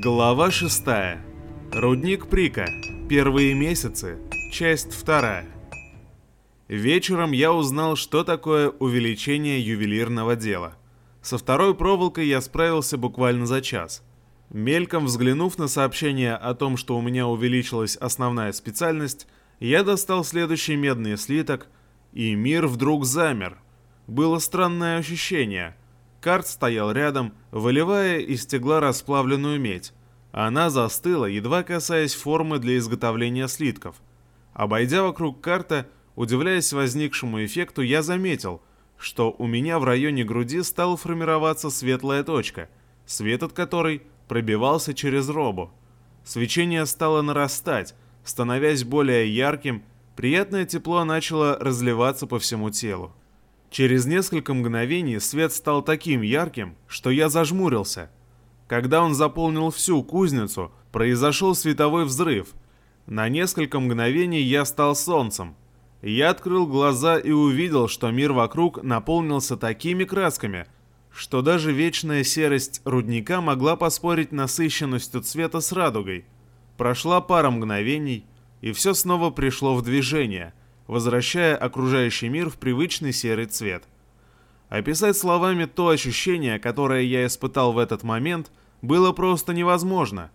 Глава 6. Рудник Прика. Первые месяцы. Часть 2. Вечером я узнал, что такое увеличение ювелирного дела. Со второй проволокой я справился буквально за час. Мельком взглянув на сообщение о том, что у меня увеличилась основная специальность, я достал следующий медный слиток, и мир вдруг замер. Было странное ощущение – Карт стоял рядом, выливая из стегла расплавленную медь. Она застыла, едва касаясь формы для изготовления слитков. Обойдя вокруг карта, удивляясь возникшему эффекту, я заметил, что у меня в районе груди стала формироваться светлая точка, свет от которой пробивался через робу. Свечение стало нарастать, становясь более ярким, приятное тепло начало разливаться по всему телу. Через несколько мгновений свет стал таким ярким, что я зажмурился. Когда он заполнил всю кузницу, произошел световой взрыв. На несколько мгновений я стал солнцем. Я открыл глаза и увидел, что мир вокруг наполнился такими красками, что даже вечная серость рудника могла поспорить насыщенностью цвета с радугой. Прошла пара мгновений, и все снова пришло в движение – возвращая окружающий мир в привычный серый цвет. Описать словами то ощущение, которое я испытал в этот момент, было просто невозможно.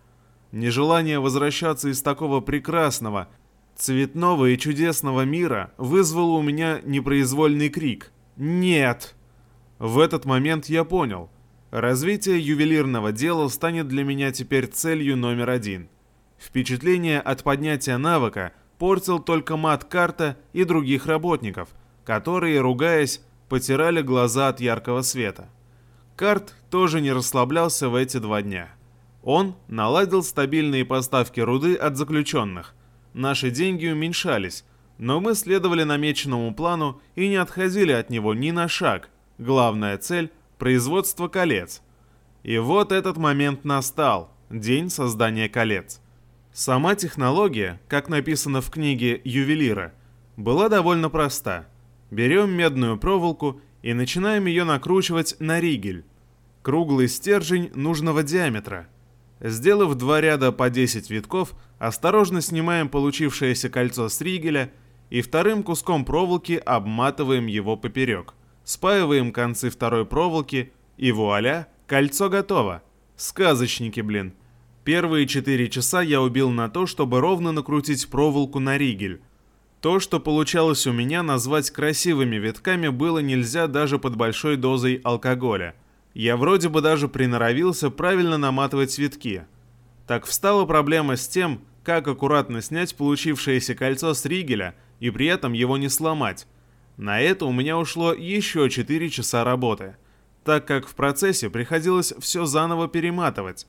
Нежелание возвращаться из такого прекрасного, цветного и чудесного мира вызвало у меня непроизвольный крик «Нет!». В этот момент я понял, развитие ювелирного дела станет для меня теперь целью номер один. Впечатление от поднятия навыка – портил только мат карта и других работников, которые, ругаясь, потирали глаза от яркого света. Карт тоже не расслаблялся в эти два дня. Он наладил стабильные поставки руды от заключенных. Наши деньги уменьшались, но мы следовали намеченному плану и не отходили от него ни на шаг. Главная цель – производство колец. И вот этот момент настал – день создания колец. Сама технология, как написано в книге ювелира, была довольно проста. Берем медную проволоку и начинаем ее накручивать на ригель. Круглый стержень нужного диаметра. Сделав два ряда по 10 витков, осторожно снимаем получившееся кольцо с ригеля и вторым куском проволоки обматываем его поперек. Спаиваем концы второй проволоки и вуаля, кольцо готово. Сказочники, блин. Первые четыре часа я убил на то, чтобы ровно накрутить проволоку на ригель. То, что получалось у меня назвать красивыми витками, было нельзя даже под большой дозой алкоголя. Я вроде бы даже приноровился правильно наматывать витки. Так встала проблема с тем, как аккуратно снять получившееся кольцо с ригеля и при этом его не сломать. На это у меня ушло еще 4 часа работы, так как в процессе приходилось все заново перематывать.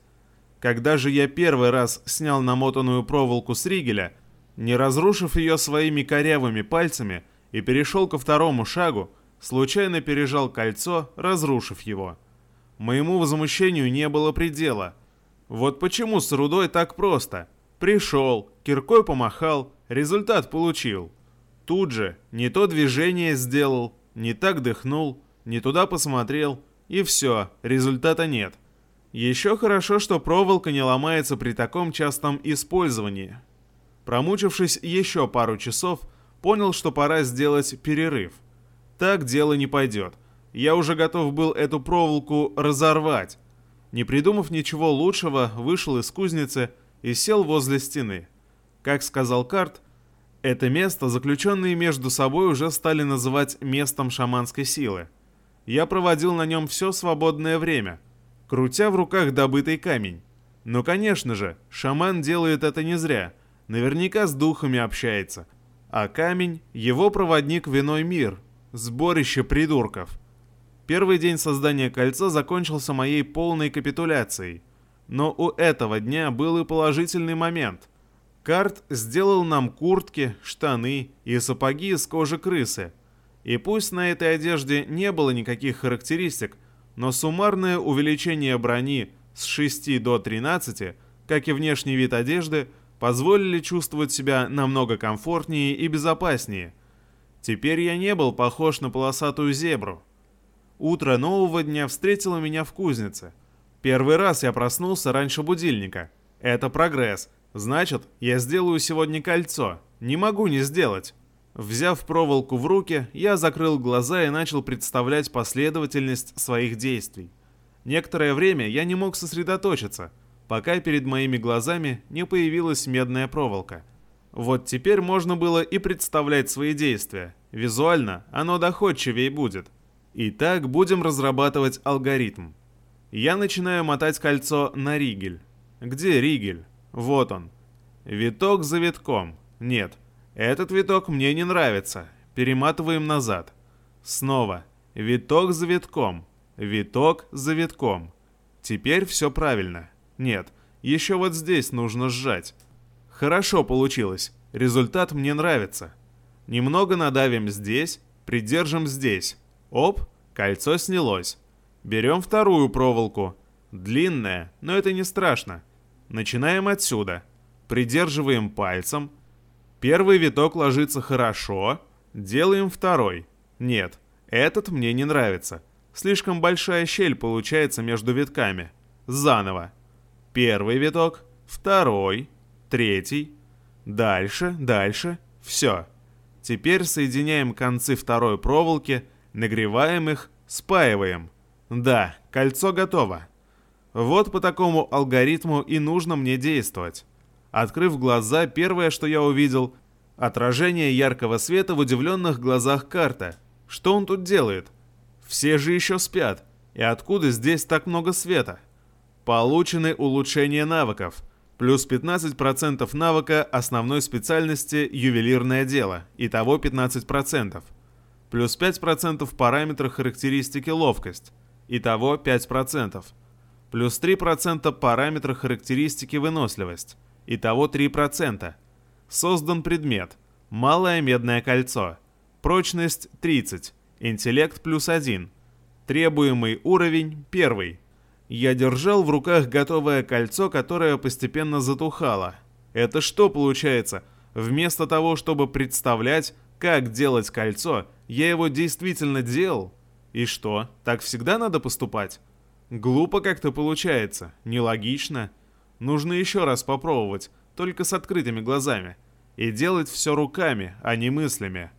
Когда же я первый раз снял намотанную проволоку с ригеля, не разрушив ее своими корявыми пальцами и перешел ко второму шагу, случайно пережал кольцо, разрушив его. Моему возмущению не было предела. Вот почему с рудой так просто. Пришел, киркой помахал, результат получил. Тут же не то движение сделал, не так дыхнул, не туда посмотрел, и все, результата нет. Еще хорошо, что проволока не ломается при таком частом использовании. Промучившись еще пару часов, понял, что пора сделать перерыв. Так дело не пойдет. Я уже готов был эту проволоку разорвать. Не придумав ничего лучшего, вышел из кузницы и сел возле стены. Как сказал Карт, это место заключенные между собой уже стали называть местом шаманской силы. Я проводил на нем все свободное время – крутя в руках добытый камень. Но, конечно же, шаман делает это не зря, наверняка с духами общается. А камень — его проводник в иной мир, сборище придурков. Первый день создания кольца закончился моей полной капитуляцией. Но у этого дня был и положительный момент. Карт сделал нам куртки, штаны и сапоги из кожи крысы. И пусть на этой одежде не было никаких характеристик, но суммарное увеличение брони с 6 до 13, как и внешний вид одежды, позволили чувствовать себя намного комфортнее и безопаснее. Теперь я не был похож на полосатую зебру. Утро нового дня встретило меня в кузнице. Первый раз я проснулся раньше будильника. Это прогресс. Значит, я сделаю сегодня кольцо. Не могу не сделать. Взяв проволоку в руки, я закрыл глаза и начал представлять последовательность своих действий. Некоторое время я не мог сосредоточиться, пока перед моими глазами не появилась медная проволока. Вот теперь можно было и представлять свои действия. Визуально оно доходчивее будет. Итак, будем разрабатывать алгоритм. Я начинаю мотать кольцо на ригель. Где ригель? Вот он. Виток за витком. Нет, этот виток мне не нравится. Перематываем назад. Снова. Виток за витком. Виток за витком. Теперь все правильно. Нет, еще вот здесь нужно сжать. Хорошо получилось. Результат мне нравится. Немного надавим здесь, придержим здесь. Оп, кольцо снялось. Берем вторую проволоку. Длинная, но это не страшно. Начинаем отсюда. Придерживаем пальцем. Первый виток ложится хорошо. Делаем второй. Нет, этот мне не нравится. Слишком большая щель получается между витками. Заново. Первый виток, второй, третий. Дальше, дальше. Все. Теперь соединяем концы второй проволоки Нагреваем их, спаиваем. Да, кольцо готово. Вот по такому алгоритму и нужно мне действовать. Открыв глаза, первое, что я увидел — отражение яркого света в удивленных глазах карта. Что он тут делает? Все же еще спят. И откуда здесь так много света? Получены улучшения навыков. Плюс 15% навыка основной специальности ювелирное дело. Итого 15% плюс 5% параметра характеристики ловкость, итого 5%, плюс 3% параметра характеристики выносливость, итого 3%. Создан предмет, малое медное кольцо, прочность 30, интеллект плюс 1, требуемый уровень 1. Я держал в руках готовое кольцо, которое постепенно затухало. Это что получается? Вместо того, чтобы представлять, как делать кольцо, я его действительно делал. И что, так всегда надо поступать? Глупо как-то получается, нелогично. Нужно еще раз попробовать, только с открытыми глазами. И делать все руками, а не мыслями.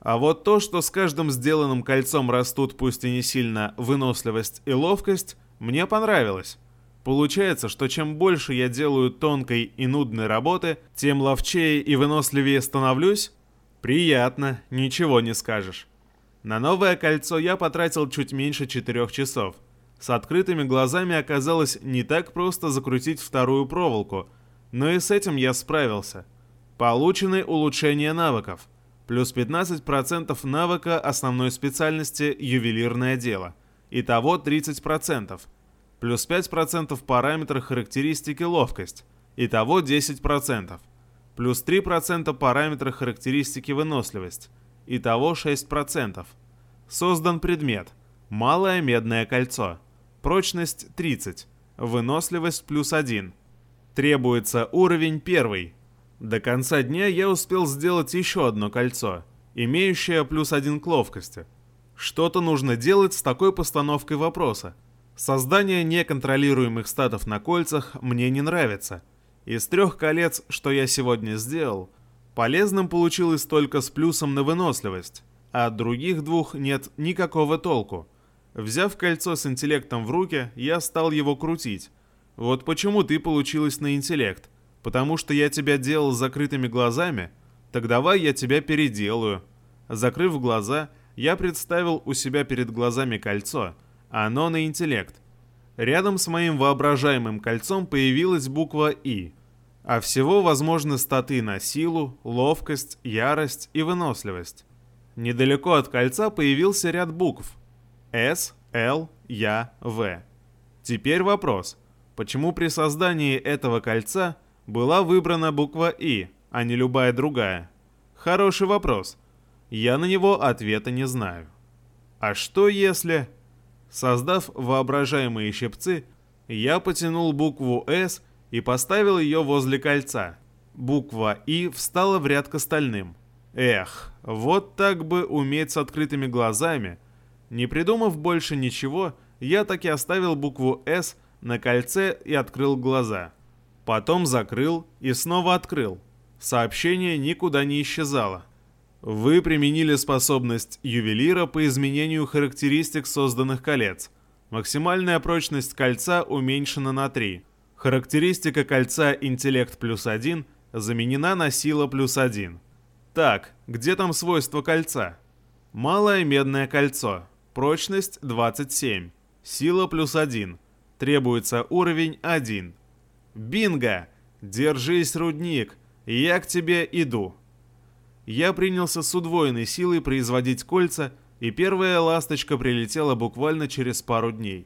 А вот то, что с каждым сделанным кольцом растут пусть и не сильно выносливость и ловкость, мне понравилось. Получается, что чем больше я делаю тонкой и нудной работы, тем ловчее и выносливее становлюсь, Приятно, ничего не скажешь. На новое кольцо я потратил чуть меньше четырех часов. С открытыми глазами оказалось не так просто закрутить вторую проволоку, но и с этим я справился. Получены улучшения навыков. Плюс 15% навыка основной специальности ювелирное дело. Итого 30%. Плюс 5% параметра характеристики ловкость. Итого 10% плюс 3% параметра характеристики выносливость, итого 6%. Создан предмет. Малое медное кольцо. Прочность 30. Выносливость плюс 1. Требуется уровень 1. До конца дня я успел сделать еще одно кольцо, имеющее плюс 1 к ловкости. Что-то нужно делать с такой постановкой вопроса. Создание неконтролируемых статов на кольцах мне не нравится – из трех колец, что я сегодня сделал, полезным получилось только с плюсом на выносливость, а от других двух нет никакого толку. Взяв кольцо с интеллектом в руки, я стал его крутить. Вот почему ты получилось на интеллект. Потому что я тебя делал закрытыми глазами? Так давай я тебя переделаю. Закрыв глаза, я представил у себя перед глазами кольцо. Оно на интеллект. Рядом с моим воображаемым кольцом появилась буква «И» а всего возможны статы на силу, ловкость, ярость и выносливость. Недалеко от кольца появился ряд букв S, L, Я, В. Теперь вопрос, почему при создании этого кольца была выбрана буква И, а не любая другая? Хороший вопрос. Я на него ответа не знаю. А что если... Создав воображаемые щипцы, я потянул букву S и поставил ее возле кольца. Буква «И» встала в ряд к остальным. Эх, вот так бы уметь с открытыми глазами. Не придумав больше ничего, я таки оставил букву «С» на кольце и открыл глаза. Потом закрыл и снова открыл. Сообщение никуда не исчезало. Вы применили способность ювелира по изменению характеристик созданных колец. Максимальная прочность кольца уменьшена на 3. Характеристика кольца интеллект плюс 1 заменена на сила плюс 1. Так, где там свойства кольца? Малое медное кольцо. Прочность 27. Сила плюс 1. Требуется уровень 1. Бинго! Держись, рудник! Я к тебе иду. Я принялся с удвоенной силой производить кольца, и первая ласточка прилетела буквально через пару дней.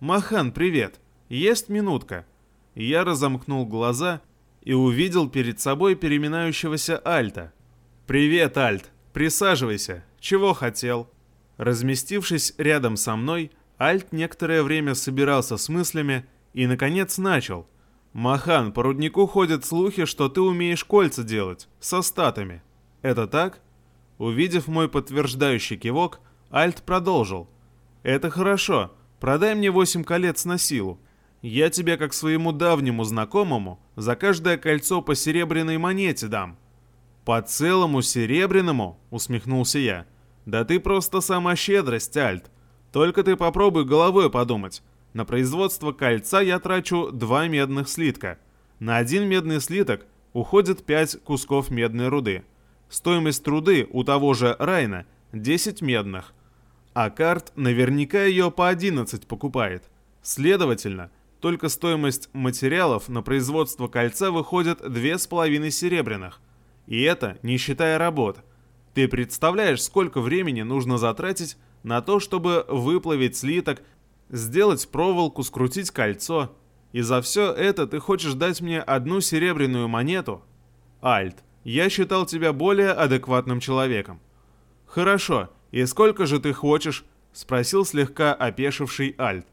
«Махан, привет! Есть минутка?» Я разомкнул глаза и увидел перед собой переминающегося Альта. «Привет, Альт! Присаживайся! Чего хотел?» Разместившись рядом со мной, Альт некоторое время собирался с мыслями и, наконец, начал. «Махан, по руднику ходят слухи, что ты умеешь кольца делать, со статами. Это так?» Увидев мой подтверждающий кивок, Альт продолжил. «Это хорошо. Продай мне восемь колец на силу. Я тебе, как своему давнему знакомому, за каждое кольцо по серебряной монете дам». «По целому серебряному?» — усмехнулся я. «Да ты просто сама щедрость, Альт. Только ты попробуй головой подумать. На производство кольца я трачу два медных слитка. На один медный слиток уходит пять кусков медной руды. Стоимость труды у того же Райна 10 медных. А карт наверняка ее по 11 покупает. Следовательно, только стоимость материалов на производство кольца выходит 2,5 серебряных. И это не считая работ. Ты представляешь, сколько времени нужно затратить на то, чтобы выплавить слиток, сделать проволоку, скрутить кольцо. И за все это ты хочешь дать мне одну серебряную монету? Альт, я считал тебя более адекватным человеком. Хорошо, и сколько же ты хочешь? Спросил слегка опешивший Альт.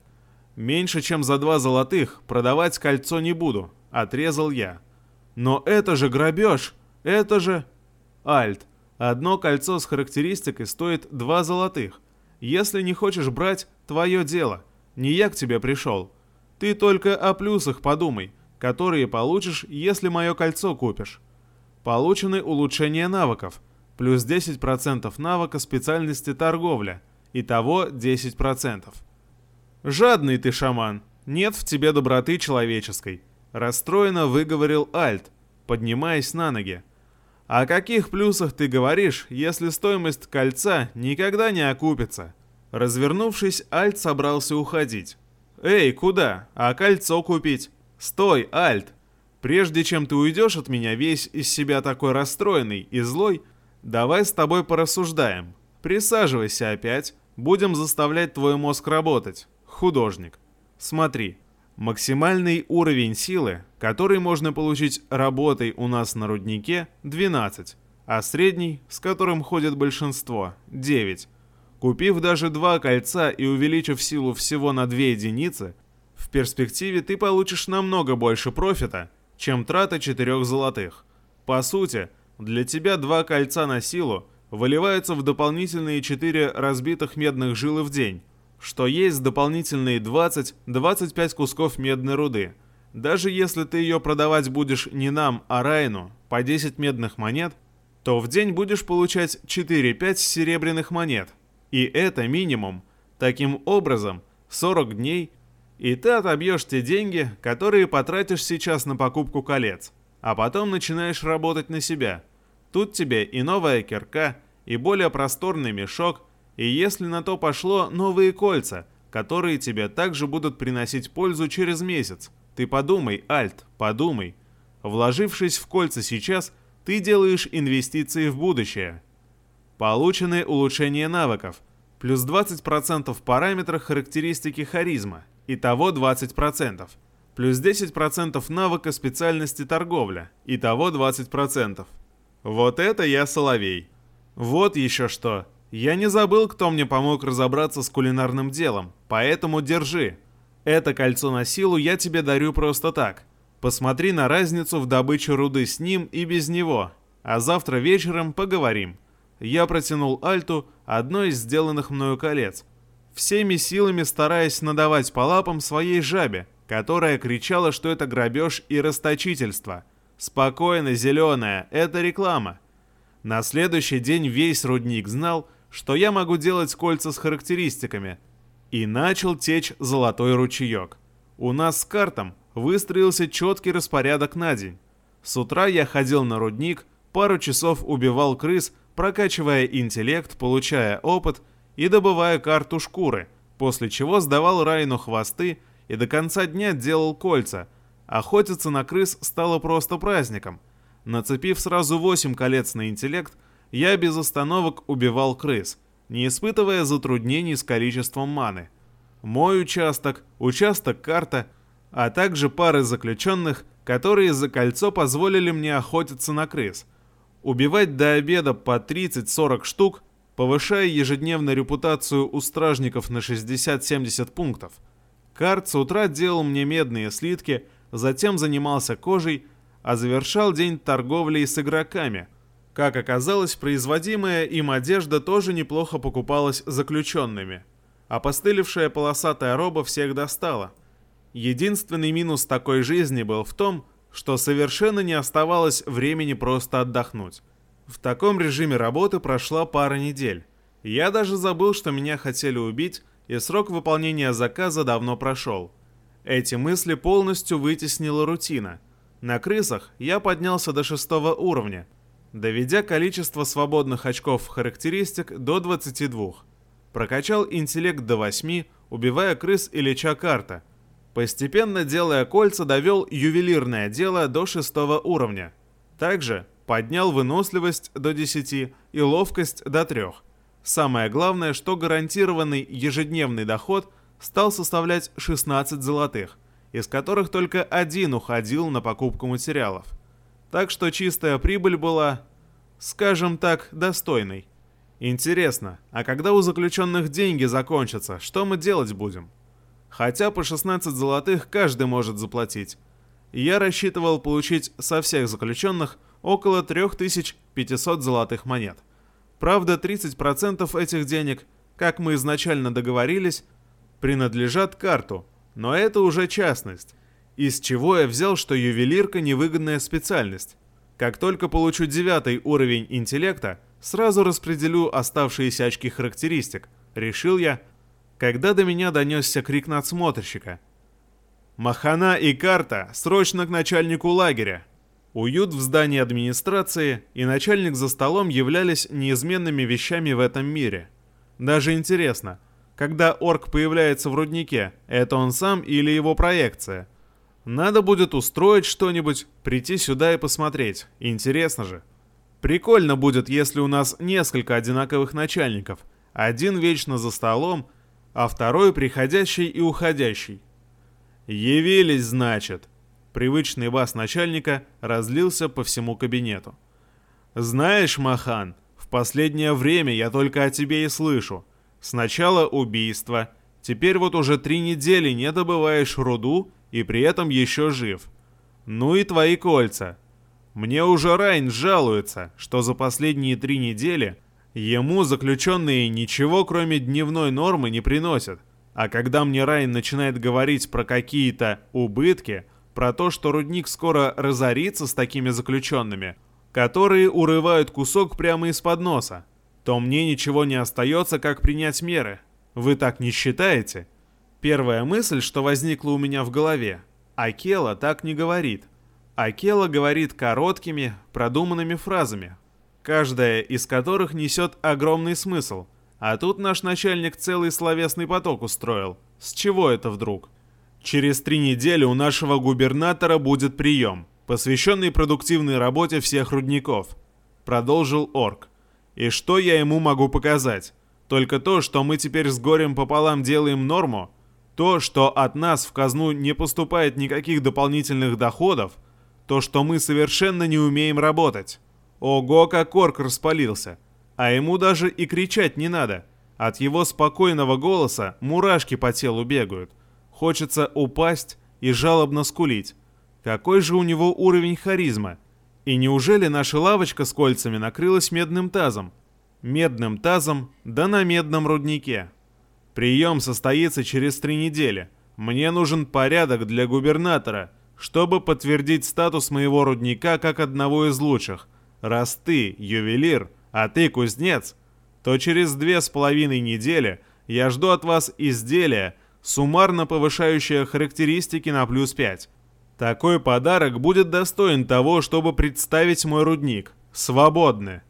Меньше чем за два золотых продавать кольцо не буду, отрезал я. Но это же грабеж, это же... Альт, одно кольцо с характеристикой стоит два золотых. Если не хочешь брать, твое дело. Не я к тебе пришел. Ты только о плюсах подумай, которые получишь, если мое кольцо купишь. Получены улучшения навыков. Плюс 10% навыка специальности торговля. Итого 10%. Жадный ты, шаман. Нет в тебе доброты человеческой. Расстроенно выговорил Альт, поднимаясь на ноги. О каких плюсах ты говоришь, если стоимость кольца никогда не окупится? Развернувшись, Альт собрался уходить. «Эй, куда? А кольцо купить?» «Стой, Альт! Прежде чем ты уйдешь от меня весь из себя такой расстроенный и злой, давай с тобой порассуждаем. Присаживайся опять, будем заставлять твой мозг работать. Художник. Смотри, Максимальный уровень силы, который можно получить работой у нас на руднике, 12, а средний, с которым ходит большинство, 9. Купив даже два кольца и увеличив силу всего на 2 единицы, в перспективе ты получишь намного больше профита, чем трата 4 золотых. По сути, для тебя два кольца на силу выливаются в дополнительные 4 разбитых медных жилы в день, что есть дополнительные 20-25 кусков медной руды. Даже если ты ее продавать будешь не нам, а Райну по 10 медных монет, то в день будешь получать 4-5 серебряных монет. И это минимум. Таким образом, 40 дней, и ты отобьешь те деньги, которые потратишь сейчас на покупку колец, а потом начинаешь работать на себя. Тут тебе и новая кирка, и более просторный мешок, и если на то пошло, новые кольца, которые тебе также будут приносить пользу через месяц. Ты подумай, Альт, подумай. Вложившись в кольца сейчас, ты делаешь инвестиции в будущее. Получены улучшения навыков. Плюс 20% в параметрах характеристики харизма. Итого 20%. Плюс 10% навыка специальности торговля. Итого 20%. Вот это я соловей. Вот еще что. Я не забыл, кто мне помог разобраться с кулинарным делом, поэтому держи. Это кольцо на силу я тебе дарю просто так. Посмотри на разницу в добыче руды с ним и без него, а завтра вечером поговорим. Я протянул Альту одно из сделанных мною колец. всеми силами стараясь надавать по лапам своей жабе, которая кричала, что это грабеж и расточительство. Спокойно, зеленая, это реклама. На следующий день весь рудник знал, что я могу делать кольца с характеристиками. И начал течь золотой ручеек. У нас с картом выстроился четкий распорядок на день. С утра я ходил на рудник, пару часов убивал крыс, прокачивая интеллект, получая опыт и добывая карту шкуры, после чего сдавал Райну хвосты и до конца дня делал кольца. Охотиться на крыс стало просто праздником. Нацепив сразу 8 колец на интеллект, я без остановок убивал крыс, не испытывая затруднений с количеством маны. Мой участок, участок карта, а также пары заключенных, которые за кольцо позволили мне охотиться на крыс. Убивать до обеда по 30-40 штук, повышая ежедневно репутацию у стражников на 60-70 пунктов. Карт с утра делал мне медные слитки, затем занимался кожей, а завершал день торговлей с игроками. Как оказалось, производимая им одежда тоже неплохо покупалась заключенными. Опостылевшая полосатая роба всех достала. Единственный минус такой жизни был в том, что совершенно не оставалось времени просто отдохнуть. В таком режиме работы прошла пара недель. Я даже забыл, что меня хотели убить, и срок выполнения заказа давно прошел. Эти мысли полностью вытеснила рутина. На крысах я поднялся до шестого уровня, доведя количество свободных очков характеристик до 22. Прокачал интеллект до 8, убивая крыс и леча карта. Постепенно, делая кольца, довел ювелирное дело до 6 уровня. Также поднял выносливость до 10 и ловкость до 3. Самое главное, что гарантированный ежедневный доход стал составлять 16 золотых, из которых только один уходил на покупку материалов. Так что чистая прибыль была, скажем так, достойной. Интересно, а когда у заключенных деньги закончатся, что мы делать будем? Хотя по 16 золотых каждый может заплатить. Я рассчитывал получить со всех заключенных около 3500 золотых монет. Правда, 30% этих денег, как мы изначально договорились, принадлежат карту, но это уже частность. Из чего я взял, что ювелирка невыгодная специальность. Как только получу девятый уровень интеллекта, сразу распределю оставшиеся очки характеристик, решил я, когда до меня донесся крик надсмотрщика. «Махана и карта! Срочно к начальнику лагеря!» Уют в здании администрации и начальник за столом являлись неизменными вещами в этом мире. Даже интересно, когда орк появляется в руднике, это он сам или его проекция? Надо будет устроить что-нибудь, прийти сюда и посмотреть. Интересно же. Прикольно будет, если у нас несколько одинаковых начальников. Один вечно за столом, а второй приходящий и уходящий. «Явились, значит», Привычный бас начальника разлился по всему кабинету. «Знаешь, Махан, в последнее время я только о тебе и слышу. Сначала убийство, теперь вот уже три недели не добываешь руду и при этом еще жив. Ну и твои кольца. Мне уже Райн жалуется, что за последние три недели ему заключенные ничего кроме дневной нормы не приносят. А когда мне Райн начинает говорить про какие-то убытки – про то, что рудник скоро разорится с такими заключенными, которые урывают кусок прямо из-под носа, то мне ничего не остается, как принять меры. Вы так не считаете? Первая мысль, что возникла у меня в голове. Акела так не говорит. Акела говорит короткими, продуманными фразами, каждая из которых несет огромный смысл. А тут наш начальник целый словесный поток устроил. С чего это вдруг? Через три недели у нашего губернатора будет прием, посвященный продуктивной работе всех рудников», — продолжил Орк. «И что я ему могу показать? Только то, что мы теперь с горем пополам делаем норму? То, что от нас в казну не поступает никаких дополнительных доходов? То, что мы совершенно не умеем работать? Ого, как Орк распалился! А ему даже и кричать не надо. От его спокойного голоса мурашки по телу бегают. Хочется упасть и жалобно скулить. Какой же у него уровень харизма? И неужели наша лавочка с кольцами накрылась медным тазом? Медным тазом, да на медном руднике. Прием состоится через три недели. Мне нужен порядок для губернатора, чтобы подтвердить статус моего рудника как одного из лучших. Раз ты ювелир, а ты кузнец, то через две с половиной недели я жду от вас изделия, суммарно повышающее характеристики на плюс 5. Такой подарок будет достоин того, чтобы представить мой рудник. Свободны.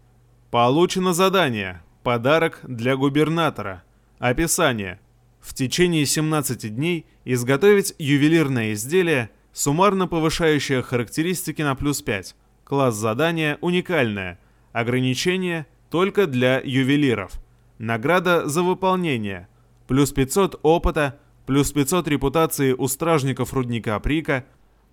Получено задание. Подарок для губернатора. Описание. В течение 17 дней изготовить ювелирное изделие, суммарно повышающее характеристики на плюс 5. Класс задания уникальное. Ограничение только для ювелиров. Награда за выполнение. Плюс 500 опыта, плюс 500 репутации у стражников рудника Прика,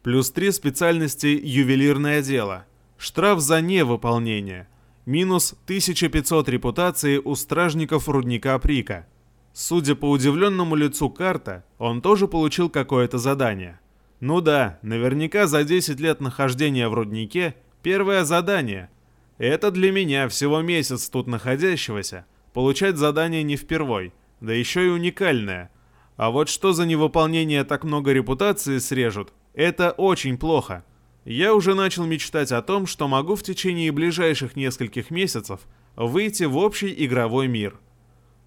плюс 3 специальности ювелирное дело. Штраф за невыполнение. Минус 1500 репутации у стражников рудника Прика. Судя по удивленному лицу карта, он тоже получил какое-то задание. Ну да, наверняка за 10 лет нахождения в руднике первое задание. Это для меня всего месяц тут находящегося. Получать задание не впервой, да еще и уникальное. А вот что за невыполнение так много репутации срежут, это очень плохо. Я уже начал мечтать о том, что могу в течение ближайших нескольких месяцев выйти в общий игровой мир.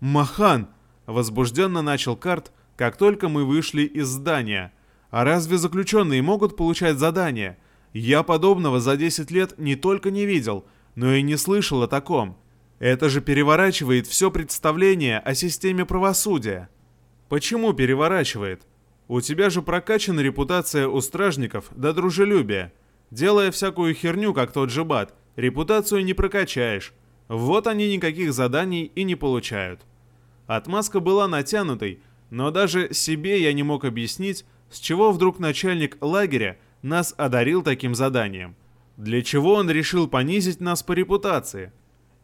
«Махан!» – возбужденно начал карт, как только мы вышли из здания. «А разве заключенные могут получать задания? Я подобного за 10 лет не только не видел, но и не слышал о таком. Это же переворачивает все представление о системе правосудия». «Почему переворачивает?» У тебя же прокачана репутация у стражников до дружелюбия. Делая всякую херню, как тот же Бат, репутацию не прокачаешь. Вот они никаких заданий и не получают. Отмазка была натянутой, но даже себе я не мог объяснить, с чего вдруг начальник лагеря нас одарил таким заданием. Для чего он решил понизить нас по репутации?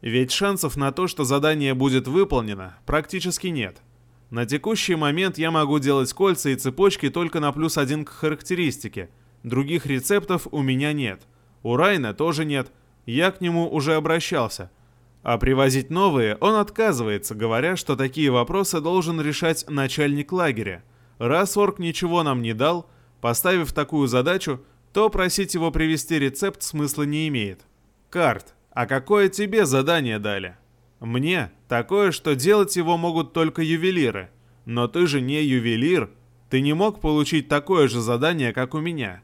Ведь шансов на то, что задание будет выполнено, практически нет. На текущий момент я могу делать кольца и цепочки только на плюс один к характеристике. Других рецептов у меня нет. У Райна тоже нет. Я к нему уже обращался. А привозить новые он отказывается, говоря, что такие вопросы должен решать начальник лагеря. Раз орк ничего нам не дал, поставив такую задачу, то просить его привести рецепт смысла не имеет. Карт, а какое тебе задание дали? Мне такое, что делать его могут только ювелиры. Но ты же не ювелир. Ты не мог получить такое же задание, как у меня.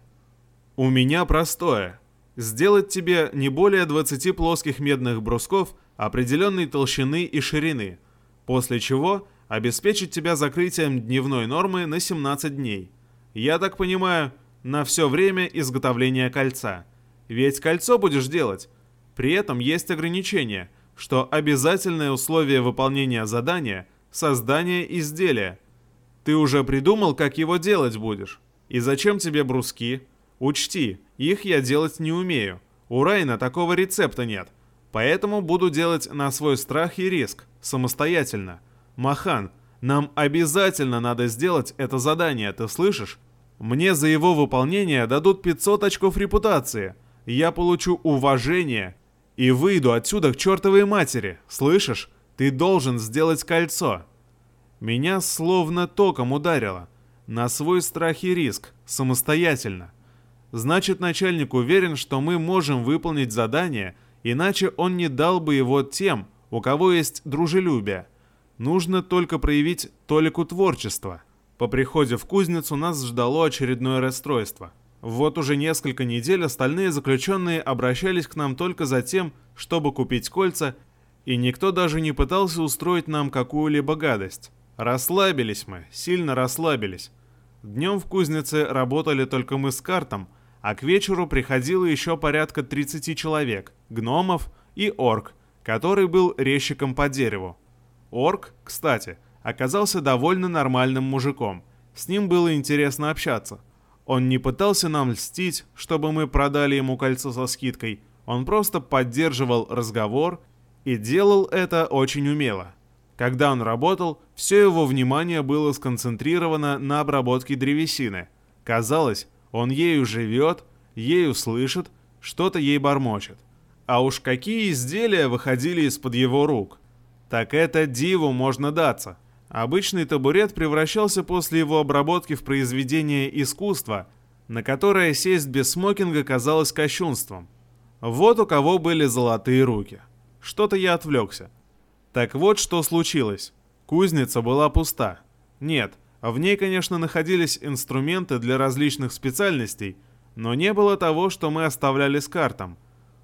У меня простое. Сделать тебе не более 20 плоских медных брусков определенной толщины и ширины, после чего обеспечить тебя закрытием дневной нормы на 17 дней. Я так понимаю, на все время изготовления кольца. Ведь кольцо будешь делать. При этом есть ограничения – что обязательное условие выполнения задания – создание изделия. Ты уже придумал, как его делать будешь? И зачем тебе бруски? Учти, их я делать не умею. У Райна такого рецепта нет. Поэтому буду делать на свой страх и риск, самостоятельно. Махан, нам обязательно надо сделать это задание, ты слышишь? Мне за его выполнение дадут 500 очков репутации. Я получу уважение и выйду отсюда к чертовой матери, слышишь? Ты должен сделать кольцо. Меня словно током ударило. На свой страх и риск, самостоятельно. Значит, начальник уверен, что мы можем выполнить задание, иначе он не дал бы его тем, у кого есть дружелюбие. Нужно только проявить толику творчества. По приходе в кузницу нас ждало очередное расстройство. Вот уже несколько недель остальные заключенные обращались к нам только за тем, чтобы купить кольца, и никто даже не пытался устроить нам какую-либо гадость. Расслабились мы, сильно расслабились. Днем в кузнице работали только мы с картом, а к вечеру приходило еще порядка 30 человек, гномов и орк, который был резчиком по дереву. Орк, кстати, оказался довольно нормальным мужиком. С ним было интересно общаться – он не пытался нам льстить, чтобы мы продали ему кольцо со скидкой. Он просто поддерживал разговор и делал это очень умело. Когда он работал, все его внимание было сконцентрировано на обработке древесины. Казалось, он ею живет, ею слышит, что-то ей бормочет. А уж какие изделия выходили из-под его рук. Так это диву можно даться. Обычный табурет превращался после его обработки в произведение искусства, на которое сесть без смокинга казалось кощунством. Вот у кого были золотые руки. Что-то я отвлекся. Так вот, что случилось. Кузница была пуста. Нет, в ней, конечно, находились инструменты для различных специальностей, но не было того, что мы оставляли с картом.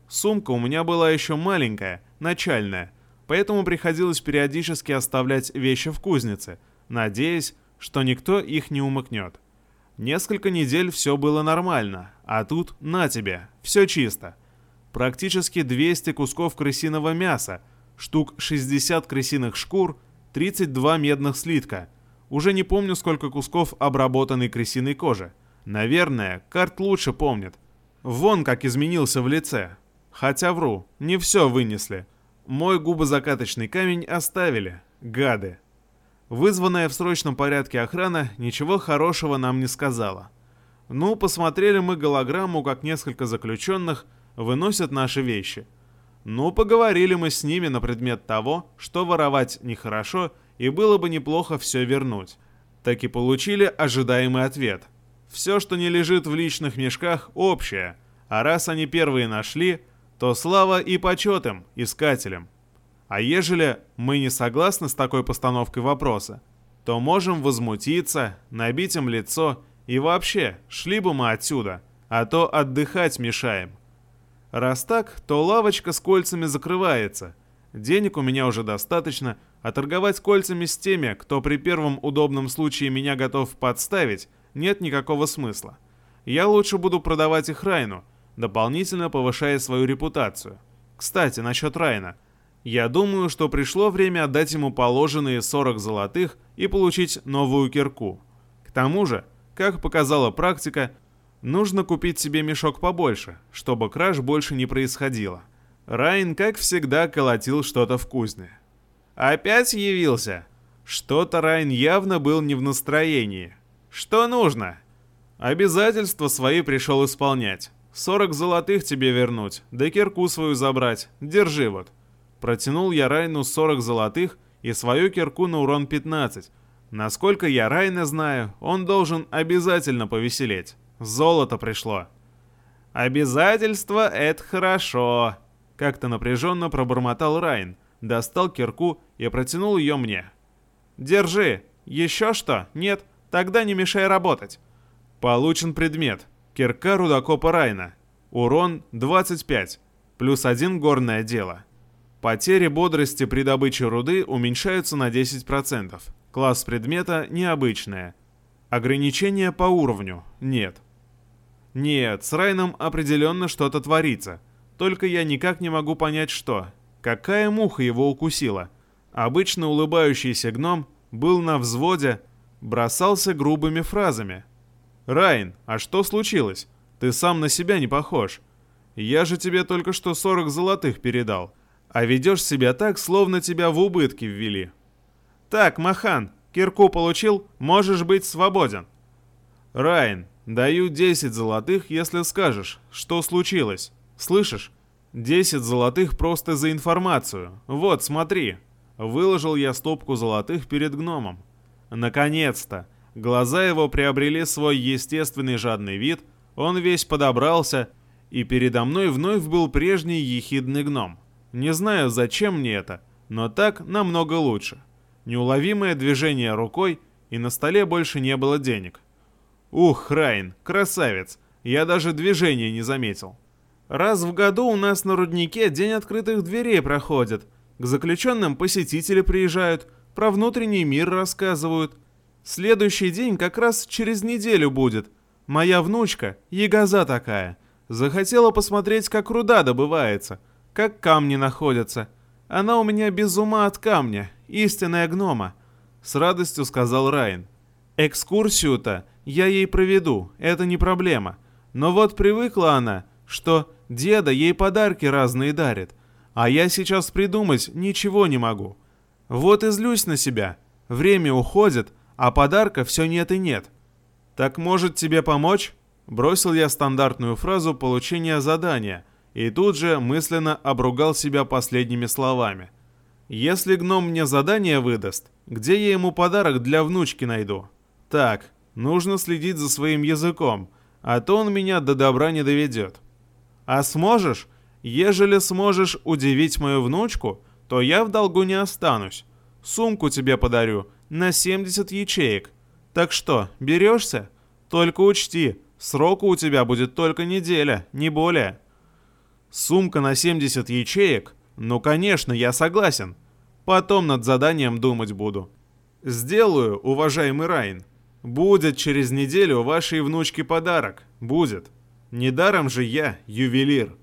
Сумка у меня была еще маленькая, начальная, поэтому приходилось периодически оставлять вещи в кузнице, надеясь, что никто их не умыкнет. Несколько недель все было нормально, а тут на тебе, все чисто. Практически 200 кусков крысиного мяса, штук 60 крысиных шкур, 32 медных слитка. Уже не помню, сколько кусков обработанной крысиной кожи. Наверное, карт лучше помнит. Вон как изменился в лице. Хотя вру, не все вынесли. Мой губозакаточный камень оставили. Гады. Вызванная в срочном порядке охрана ничего хорошего нам не сказала. Ну, посмотрели мы голограмму, как несколько заключенных выносят наши вещи. Ну, поговорили мы с ними на предмет того, что воровать нехорошо и было бы неплохо все вернуть. Так и получили ожидаемый ответ. Все, что не лежит в личных мешках, общее, а раз они первые нашли – то слава и почет им, искателям. А ежели мы не согласны с такой постановкой вопроса, то можем возмутиться, набить им лицо и вообще шли бы мы отсюда, а то отдыхать мешаем. Раз так, то лавочка с кольцами закрывается. Денег у меня уже достаточно, а торговать кольцами с теми, кто при первом удобном случае меня готов подставить, нет никакого смысла. Я лучше буду продавать их Райну – дополнительно повышая свою репутацию. Кстати, насчет Райна. Я думаю, что пришло время отдать ему положенные 40 золотых и получить новую кирку. К тому же, как показала практика, нужно купить себе мешок побольше, чтобы краж больше не происходило. Райн, как всегда, колотил что-то в кузне. «Опять явился?» Что-то Райн явно был не в настроении. «Что нужно?» Обязательства свои пришел исполнять. Сорок золотых тебе вернуть, да кирку свою забрать. Держи вот. Протянул я Райну 40 золотых и свою кирку на урон 15. Насколько я Райна знаю, он должен обязательно повеселеть. Золото пришло. «Обязательство — это хорошо», — как-то напряженно пробормотал Райн, достал кирку и протянул ее мне. «Держи. Еще что? Нет? Тогда не мешай работать». Получен предмет. Кирка рудокопа Райна. Урон 25. Плюс 1 горное дело. Потери бодрости при добыче руды уменьшаются на 10%. Класс предмета необычное. Ограничения по уровню нет. Нет, с Райном определенно что-то творится. Только я никак не могу понять, что. Какая муха его укусила? Обычно улыбающийся гном был на взводе, бросался грубыми фразами – «Райн, а что случилось? Ты сам на себя не похож. Я же тебе только что 40 золотых передал, а ведешь себя так, словно тебя в убытки ввели». «Так, Махан, кирку получил, можешь быть свободен». «Райн, даю 10 золотых, если скажешь, что случилось. Слышишь? 10 золотых просто за информацию. Вот, смотри». Выложил я стопку золотых перед гномом. Наконец-то! Глаза его приобрели свой естественный жадный вид, он весь подобрался, и передо мной вновь был прежний ехидный гном. Не знаю, зачем мне это, но так намного лучше. Неуловимое движение рукой, и на столе больше не было денег. Ух, Райн, красавец, я даже движения не заметил. Раз в году у нас на руднике день открытых дверей проходит. К заключенным посетители приезжают, про внутренний мир рассказывают – Следующий день как раз через неделю будет. Моя внучка, ягоза такая, захотела посмотреть, как руда добывается, как камни находятся. Она у меня без ума от камня, истинная гнома», — с радостью сказал Райан. «Экскурсию-то я ей проведу, это не проблема. Но вот привыкла она, что деда ей подарки разные дарит, а я сейчас придумать ничего не могу. Вот и злюсь на себя. Время уходит, а подарка все нет и нет. «Так может тебе помочь?» Бросил я стандартную фразу получения задания и тут же мысленно обругал себя последними словами. Если гном мне задание выдаст, где я ему подарок для внучки найду? Так, нужно следить за своим языком, а то он меня до добра не доведет. А сможешь? Ежели сможешь удивить мою внучку, то я в долгу не останусь. Сумку тебе подарю на 70 ячеек. Так что, берешься? Только учти, сроку у тебя будет только неделя, не более. Сумка на 70 ячеек? Ну, конечно, я согласен. Потом над заданием думать буду. Сделаю, уважаемый Райн. Будет через неделю вашей внучке подарок. Будет. Недаром же я ювелир.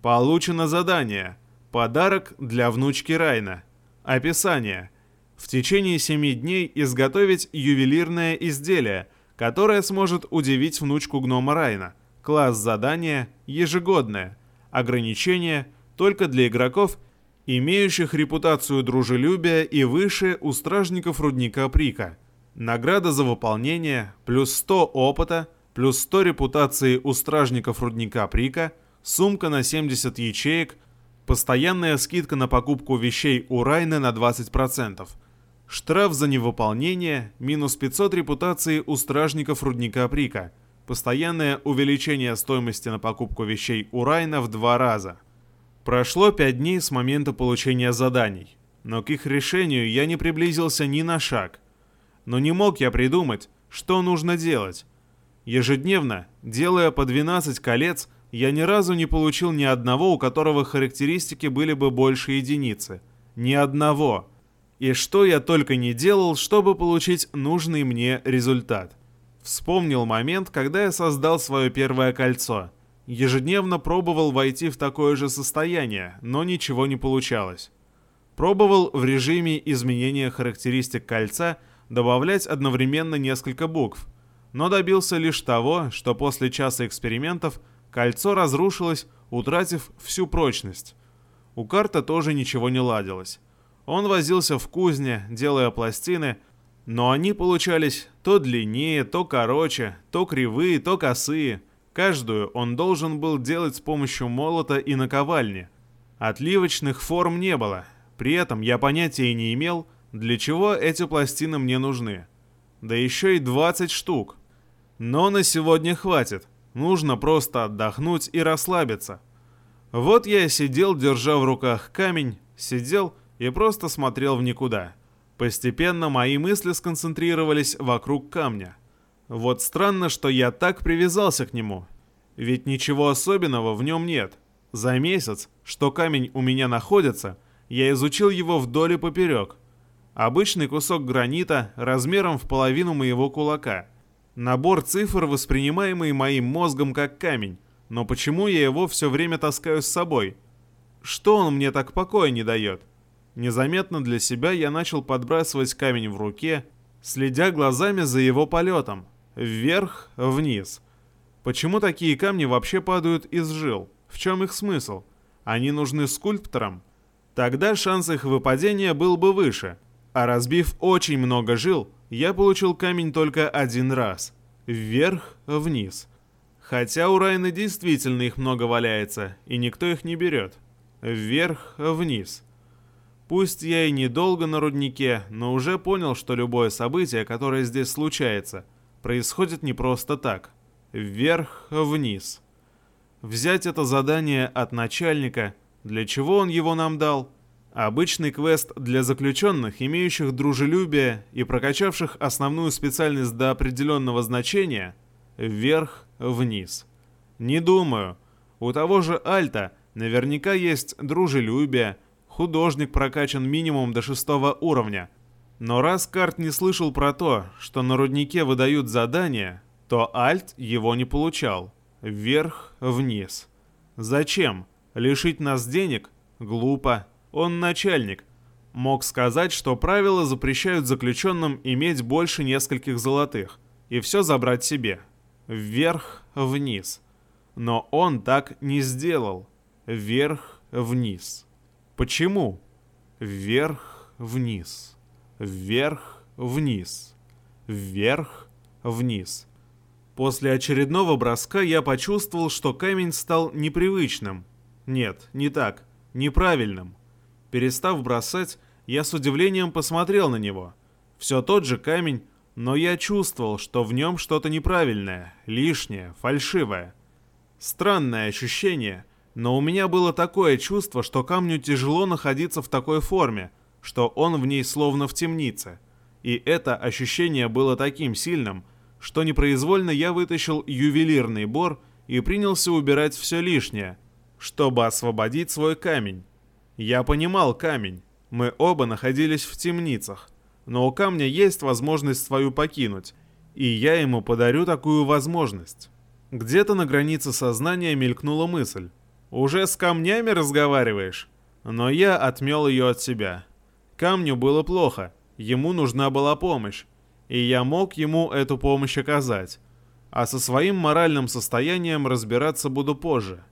Получено задание. Подарок для внучки Райна. Описание. В течение 7 дней изготовить ювелирное изделие, которое сможет удивить внучку гнома Райна. Класс задания ежегодное. Ограничение только для игроков, имеющих репутацию дружелюбия и выше у стражников рудника Прика. Награда за выполнение плюс 100 опыта, плюс 100 репутации у стражников рудника Прика, сумка на 70 ячеек, постоянная скидка на покупку вещей у Райны на 20%, штраф за невыполнение, минус 500 репутации у стражников рудника Прика, постоянное увеличение стоимости на покупку вещей у Райна в два раза. Прошло 5 дней с момента получения заданий, но к их решению я не приблизился ни на шаг. Но не мог я придумать, что нужно делать. Ежедневно, делая по 12 колец, я ни разу не получил ни одного, у которого характеристики были бы больше единицы. Ни одного. И что я только не делал, чтобы получить нужный мне результат. Вспомнил момент, когда я создал свое первое кольцо. Ежедневно пробовал войти в такое же состояние, но ничего не получалось. Пробовал в режиме изменения характеристик кольца добавлять одновременно несколько букв, но добился лишь того, что после часа экспериментов – Кольцо разрушилось, утратив всю прочность. У карта тоже ничего не ладилось. Он возился в кузне, делая пластины, но они получались то длиннее, то короче, то кривые, то косые. Каждую он должен был делать с помощью молота и наковальни. Отливочных форм не было. При этом я понятия не имел, для чего эти пластины мне нужны. Да еще и 20 штук. Но на сегодня хватит. Нужно просто отдохнуть и расслабиться. Вот я сидел, держа в руках камень, сидел и просто смотрел в никуда. Постепенно мои мысли сконцентрировались вокруг камня. Вот странно, что я так привязался к нему. Ведь ничего особенного в нем нет. За месяц, что камень у меня находится, я изучил его вдоль и поперек. Обычный кусок гранита размером в половину моего кулака – Набор цифр, воспринимаемый моим мозгом как камень, но почему я его все время таскаю с собой? Что он мне так покоя не дает? Незаметно для себя я начал подбрасывать камень в руке, следя глазами за его полетом. Вверх, вниз. Почему такие камни вообще падают из жил? В чем их смысл? Они нужны скульпторам? Тогда шанс их выпадения был бы выше. А разбив очень много жил, я получил камень только один раз. Вверх-вниз. Хотя у Райна действительно их много валяется, и никто их не берет. Вверх-вниз. Пусть я и недолго на руднике, но уже понял, что любое событие, которое здесь случается, происходит не просто так. Вверх-вниз. Взять это задание от начальника, для чего он его нам дал – Обычный квест для заключенных, имеющих дружелюбие и прокачавших основную специальность до определенного значения – вверх-вниз. Не думаю. У того же Альта наверняка есть дружелюбие, художник прокачан минимум до шестого уровня. Но раз Карт не слышал про то, что на руднике выдают задания, то Альт его не получал. Вверх-вниз. Зачем? Лишить нас денег? Глупо. Он начальник. Мог сказать, что правила запрещают заключенным иметь больше нескольких золотых, и все забрать себе. Вверх-вниз. Но он так не сделал. Вверх-вниз. Почему? Вверх-вниз. Вверх-вниз. Вверх-вниз. После очередного броска я почувствовал, что камень стал непривычным. Нет, не так. Неправильным. Перестав бросать, я с удивлением посмотрел на него. Все тот же камень, но я чувствовал, что в нем что-то неправильное, лишнее, фальшивое. Странное ощущение, но у меня было такое чувство, что камню тяжело находиться в такой форме, что он в ней словно в темнице. И это ощущение было таким сильным, что непроизвольно я вытащил ювелирный бор и принялся убирать все лишнее, чтобы освободить свой камень. Я понимал камень, мы оба находились в темницах, но у камня есть возможность свою покинуть, и я ему подарю такую возможность. Где-то на границе сознания мелькнула мысль. «Уже с камнями разговариваешь?» Но я отмел ее от себя. Камню было плохо, ему нужна была помощь, и я мог ему эту помощь оказать. А со своим моральным состоянием разбираться буду позже.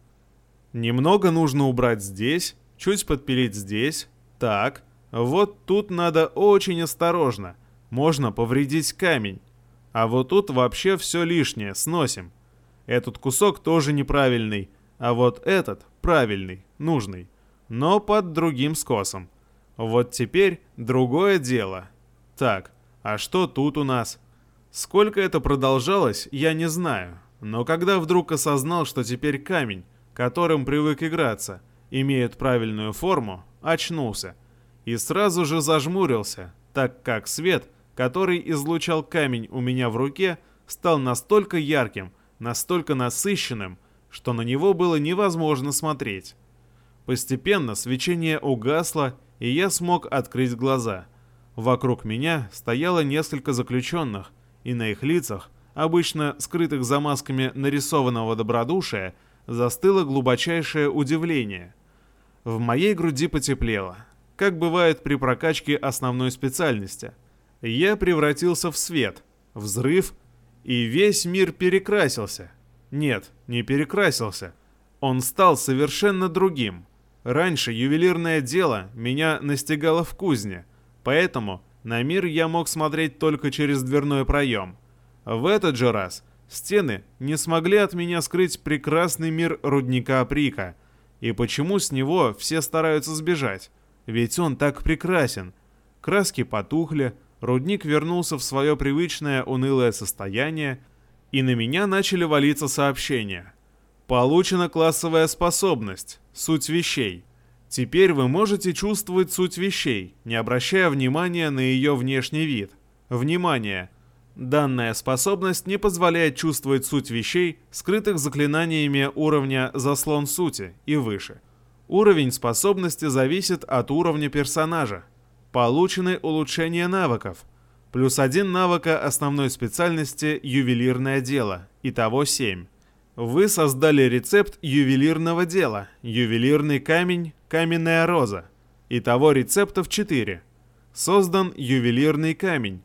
Немного нужно убрать здесь, чуть подпилить здесь, так. Вот тут надо очень осторожно, можно повредить камень. А вот тут вообще все лишнее, сносим. Этот кусок тоже неправильный, а вот этот правильный, нужный, но под другим скосом. Вот теперь другое дело. Так, а что тут у нас? Сколько это продолжалось, я не знаю. Но когда вдруг осознал, что теперь камень, которым привык играться, имеет правильную форму, очнулся. И сразу же зажмурился, так как свет, который излучал камень у меня в руке, стал настолько ярким, настолько насыщенным, что на него было невозможно смотреть. Постепенно свечение угасло, и я смог открыть глаза. Вокруг меня стояло несколько заключенных, и на их лицах, обычно скрытых за масками нарисованного добродушия, застыло глубочайшее удивление. В моей груди потеплело, как бывает при прокачке основной специальности. Я превратился в свет, взрыв, и весь мир перекрасился. Нет, не перекрасился. Он стал совершенно другим. Раньше ювелирное дело меня настигало в кузне, поэтому на мир я мог смотреть только через дверной проем. В этот же раз стены не смогли от меня скрыть прекрасный мир рудника Прика. И почему с него все стараются сбежать? Ведь он так прекрасен. Краски потухли, рудник вернулся в свое привычное унылое состояние, и на меня начали валиться сообщения. Получена классовая способность, суть вещей. Теперь вы можете чувствовать суть вещей, не обращая внимания на ее внешний вид. Внимание! Данная способность не позволяет чувствовать суть вещей, скрытых заклинаниями уровня «Заслон сути» и выше. Уровень способности зависит от уровня персонажа. Получены улучшения навыков. Плюс один навыка основной специальности «Ювелирное дело». Итого 7. Вы создали рецепт ювелирного дела. Ювелирный камень, каменная роза. Итого рецептов 4. Создан ювелирный камень.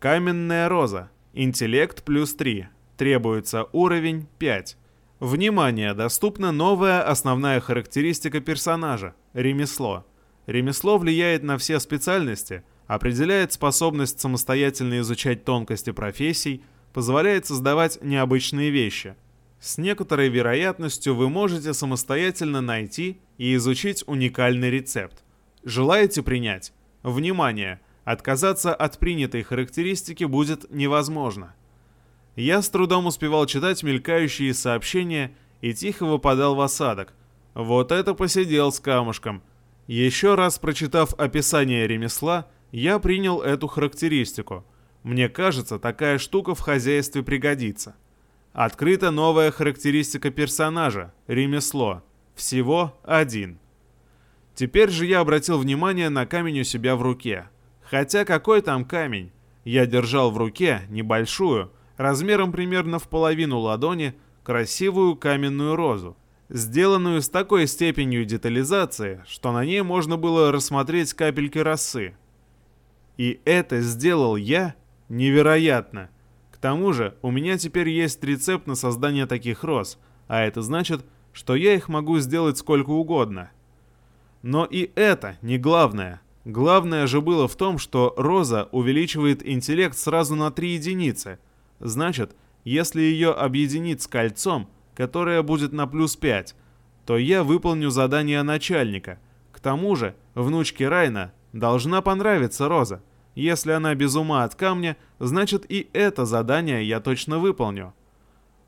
Каменная роза. Интеллект плюс 3. Требуется уровень 5. Внимание, доступна новая основная характеристика персонажа – ремесло. Ремесло влияет на все специальности, определяет способность самостоятельно изучать тонкости профессий, позволяет создавать необычные вещи. С некоторой вероятностью вы можете самостоятельно найти и изучить уникальный рецепт. Желаете принять? Внимание! Отказаться от принятой характеристики будет невозможно. Я с трудом успевал читать мелькающие сообщения и тихо выпадал в осадок. Вот это посидел с камушком. Еще раз прочитав описание ремесла, я принял эту характеристику. Мне кажется, такая штука в хозяйстве пригодится. Открыта новая характеристика персонажа – ремесло. Всего один. Теперь же я обратил внимание на камень у себя в руке. Хотя какой там камень? Я держал в руке небольшую, размером примерно в половину ладони, красивую каменную розу, сделанную с такой степенью детализации, что на ней можно было рассмотреть капельки росы. И это сделал я? Невероятно! К тому же у меня теперь есть рецепт на создание таких роз, а это значит, что я их могу сделать сколько угодно. Но и это не главное. Главное же было в том, что роза увеличивает интеллект сразу на 3 единицы – Значит, если ее объединить с кольцом, которое будет на плюс 5, то я выполню задание начальника. К тому же, внучке Райна должна понравиться Роза. Если она без ума от камня, значит и это задание я точно выполню.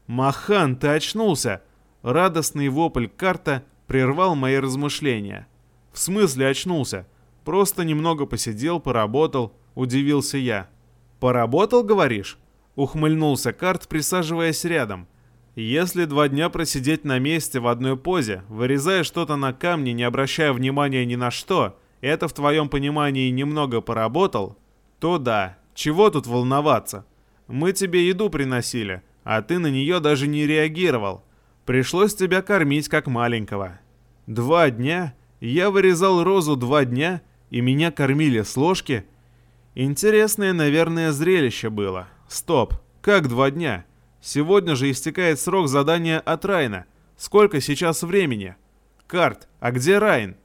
«Махан, ты очнулся!» Радостный вопль карта прервал мои размышления. «В смысле очнулся? Просто немного посидел, поработал», — удивился я. «Поработал, говоришь?» — ухмыльнулся карт, присаживаясь рядом. «Если два дня просидеть на месте в одной позе, вырезая что-то на камне, не обращая внимания ни на что, это в твоем понимании немного поработал, то да, чего тут волноваться? Мы тебе еду приносили, а ты на нее даже не реагировал. Пришлось тебя кормить как маленького. Два дня? Я вырезал розу два дня, и меня кормили с ложки? Интересное, наверное, зрелище было. Стоп, как два дня? Сегодня же истекает срок задания от Райна. Сколько сейчас времени? Карт, а где Райн?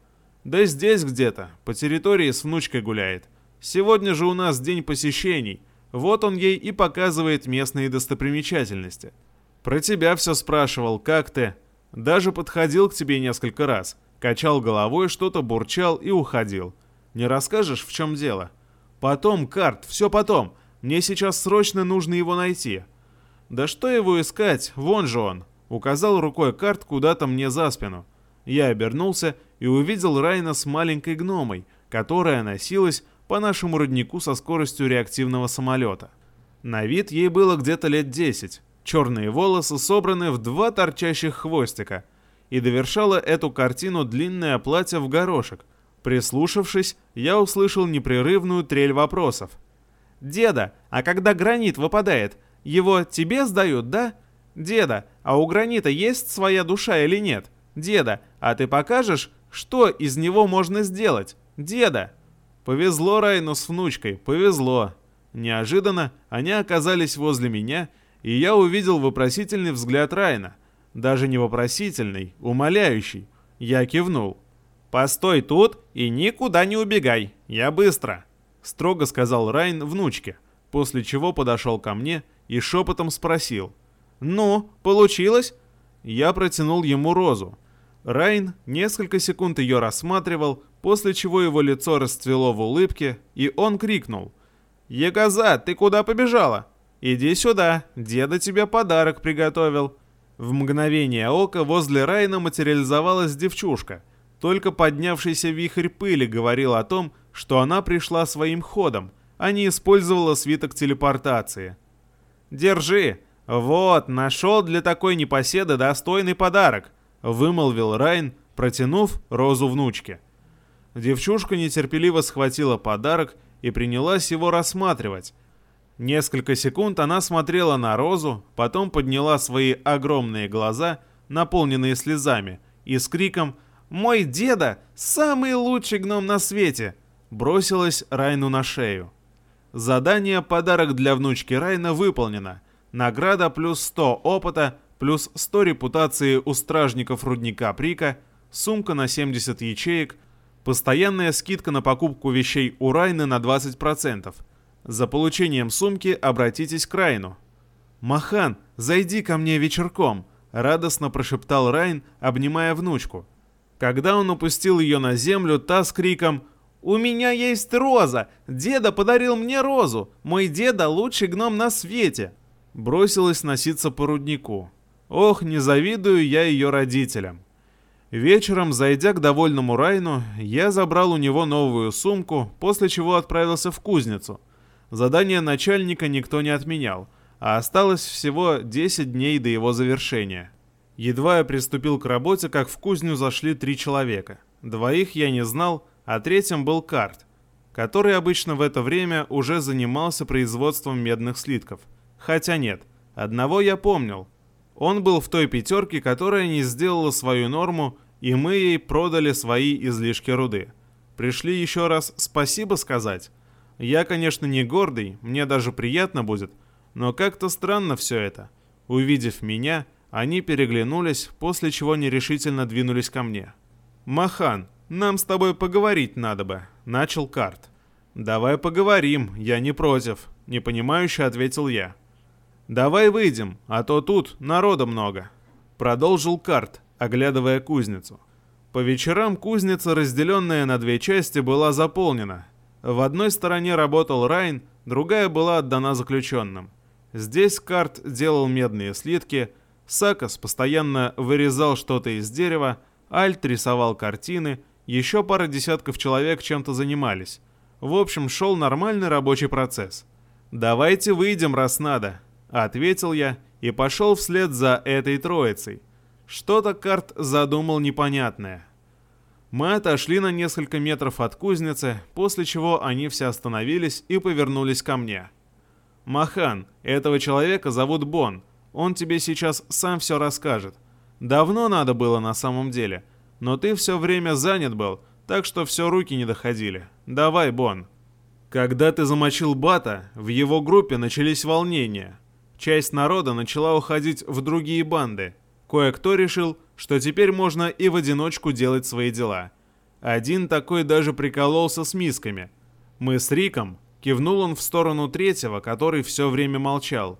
Да здесь где-то, по территории с внучкой гуляет. Сегодня же у нас день посещений. Вот он ей и показывает местные достопримечательности. Про тебя все спрашивал, как ты? Даже подходил к тебе несколько раз. Качал головой, что-то бурчал и уходил. Не расскажешь, в чем дело? Потом, карт, все потом. Мне сейчас срочно нужно его найти. Да что его искать? Вон же он. Указал рукой карт куда-то мне за спину. Я обернулся и увидел Райна с маленькой гномой, которая носилась по нашему роднику со скоростью реактивного самолета. На вид ей было где-то лет 10. Черные волосы собраны в два торчащих хвостика. И довершало эту картину длинное платье в горошек. Прислушавшись, я услышал непрерывную трель вопросов. «Деда, а когда гранит выпадает, его тебе сдают, да? Деда, а у гранита есть своя душа или нет? Деда, а ты покажешь, что из него можно сделать? Деда!» Повезло Райну с внучкой, повезло. Неожиданно они оказались возле меня, и я увидел вопросительный взгляд Райна. Даже не вопросительный, умоляющий. Я кивнул. «Постой тут и никуда не убегай, я быстро», — строго сказал Райн внучке, после чего подошел ко мне и шепотом спросил. «Ну, получилось?» Я протянул ему розу. Райн несколько секунд ее рассматривал, после чего его лицо расцвело в улыбке, и он крикнул. «Егоза, ты куда побежала? Иди сюда, деда тебе подарок приготовил». В мгновение ока возле Райна материализовалась девчушка. Только поднявшийся вихрь пыли говорил о том, что она пришла своим ходом, а не использовала свиток телепортации. «Держи! Вот, нашел для такой непоседы достойный подарок!» — вымолвил Райн, протянув розу внучке. Девчушка нетерпеливо схватила подарок и принялась его рассматривать. Несколько секунд она смотрела на розу, потом подняла свои огромные глаза, наполненные слезами, и с криком «Мой деда! Самый лучший гном на свете!» бросилась Райну на шею. Задание «Подарок для внучки Райна» выполнено. Награда плюс 100 опыта, плюс 100 репутации у стражников рудника Прика, сумка на 70 ячеек, Постоянная скидка на покупку вещей у Райны на 20%. За получением сумки обратитесь к Райну. «Махан, зайди ко мне вечерком», — радостно прошептал Райн, обнимая внучку. Когда он упустил ее на землю, та с криком «У меня есть роза! Деда подарил мне розу! Мой деда лучший гном на свете!» Бросилась носиться по руднику. Ох, не завидую я ее родителям. Вечером, зайдя к довольному Райну, я забрал у него новую сумку, после чего отправился в кузницу. Задание начальника никто не отменял, а осталось всего 10 дней до его завершения. Едва я приступил к работе, как в кузню зашли три человека. Двоих я не знал, а третьим был Карт, который обычно в это время уже занимался производством медных слитков. Хотя нет, одного я помнил, он был в той пятерке, которая не сделала свою норму, и мы ей продали свои излишки руды. Пришли еще раз спасибо сказать. Я, конечно, не гордый, мне даже приятно будет, но как-то странно все это. Увидев меня, они переглянулись, после чего нерешительно двинулись ко мне. «Махан, нам с тобой поговорить надо бы», — начал Карт. «Давай поговорим, я не против», — непонимающе ответил я. «Давай выйдем, а то тут народа много», — продолжил Карт, оглядывая кузницу. По вечерам кузница, разделенная на две части, была заполнена. В одной стороне работал Райн, другая была отдана заключенным. Здесь Карт делал медные слитки, Сакос постоянно вырезал что-то из дерева, Альт рисовал картины, еще пара десятков человек чем-то занимались. В общем, шел нормальный рабочий процесс. «Давайте выйдем, раз надо», — ответил я и пошел вслед за этой троицей. Что-то Карт задумал непонятное. Мы отошли на несколько метров от кузницы, после чего они все остановились и повернулись ко мне. «Махан, этого человека зовут Бон. Он тебе сейчас сам все расскажет. Давно надо было на самом деле, но ты все время занят был, так что все руки не доходили. Давай, Бон». Когда ты замочил Бата, в его группе начались волнения. Часть народа начала уходить в другие банды. Кое-кто решил, что теперь можно и в одиночку делать свои дела. Один такой даже прикололся с мисками. Мы с Риком, кивнул он в сторону третьего, который все время молчал,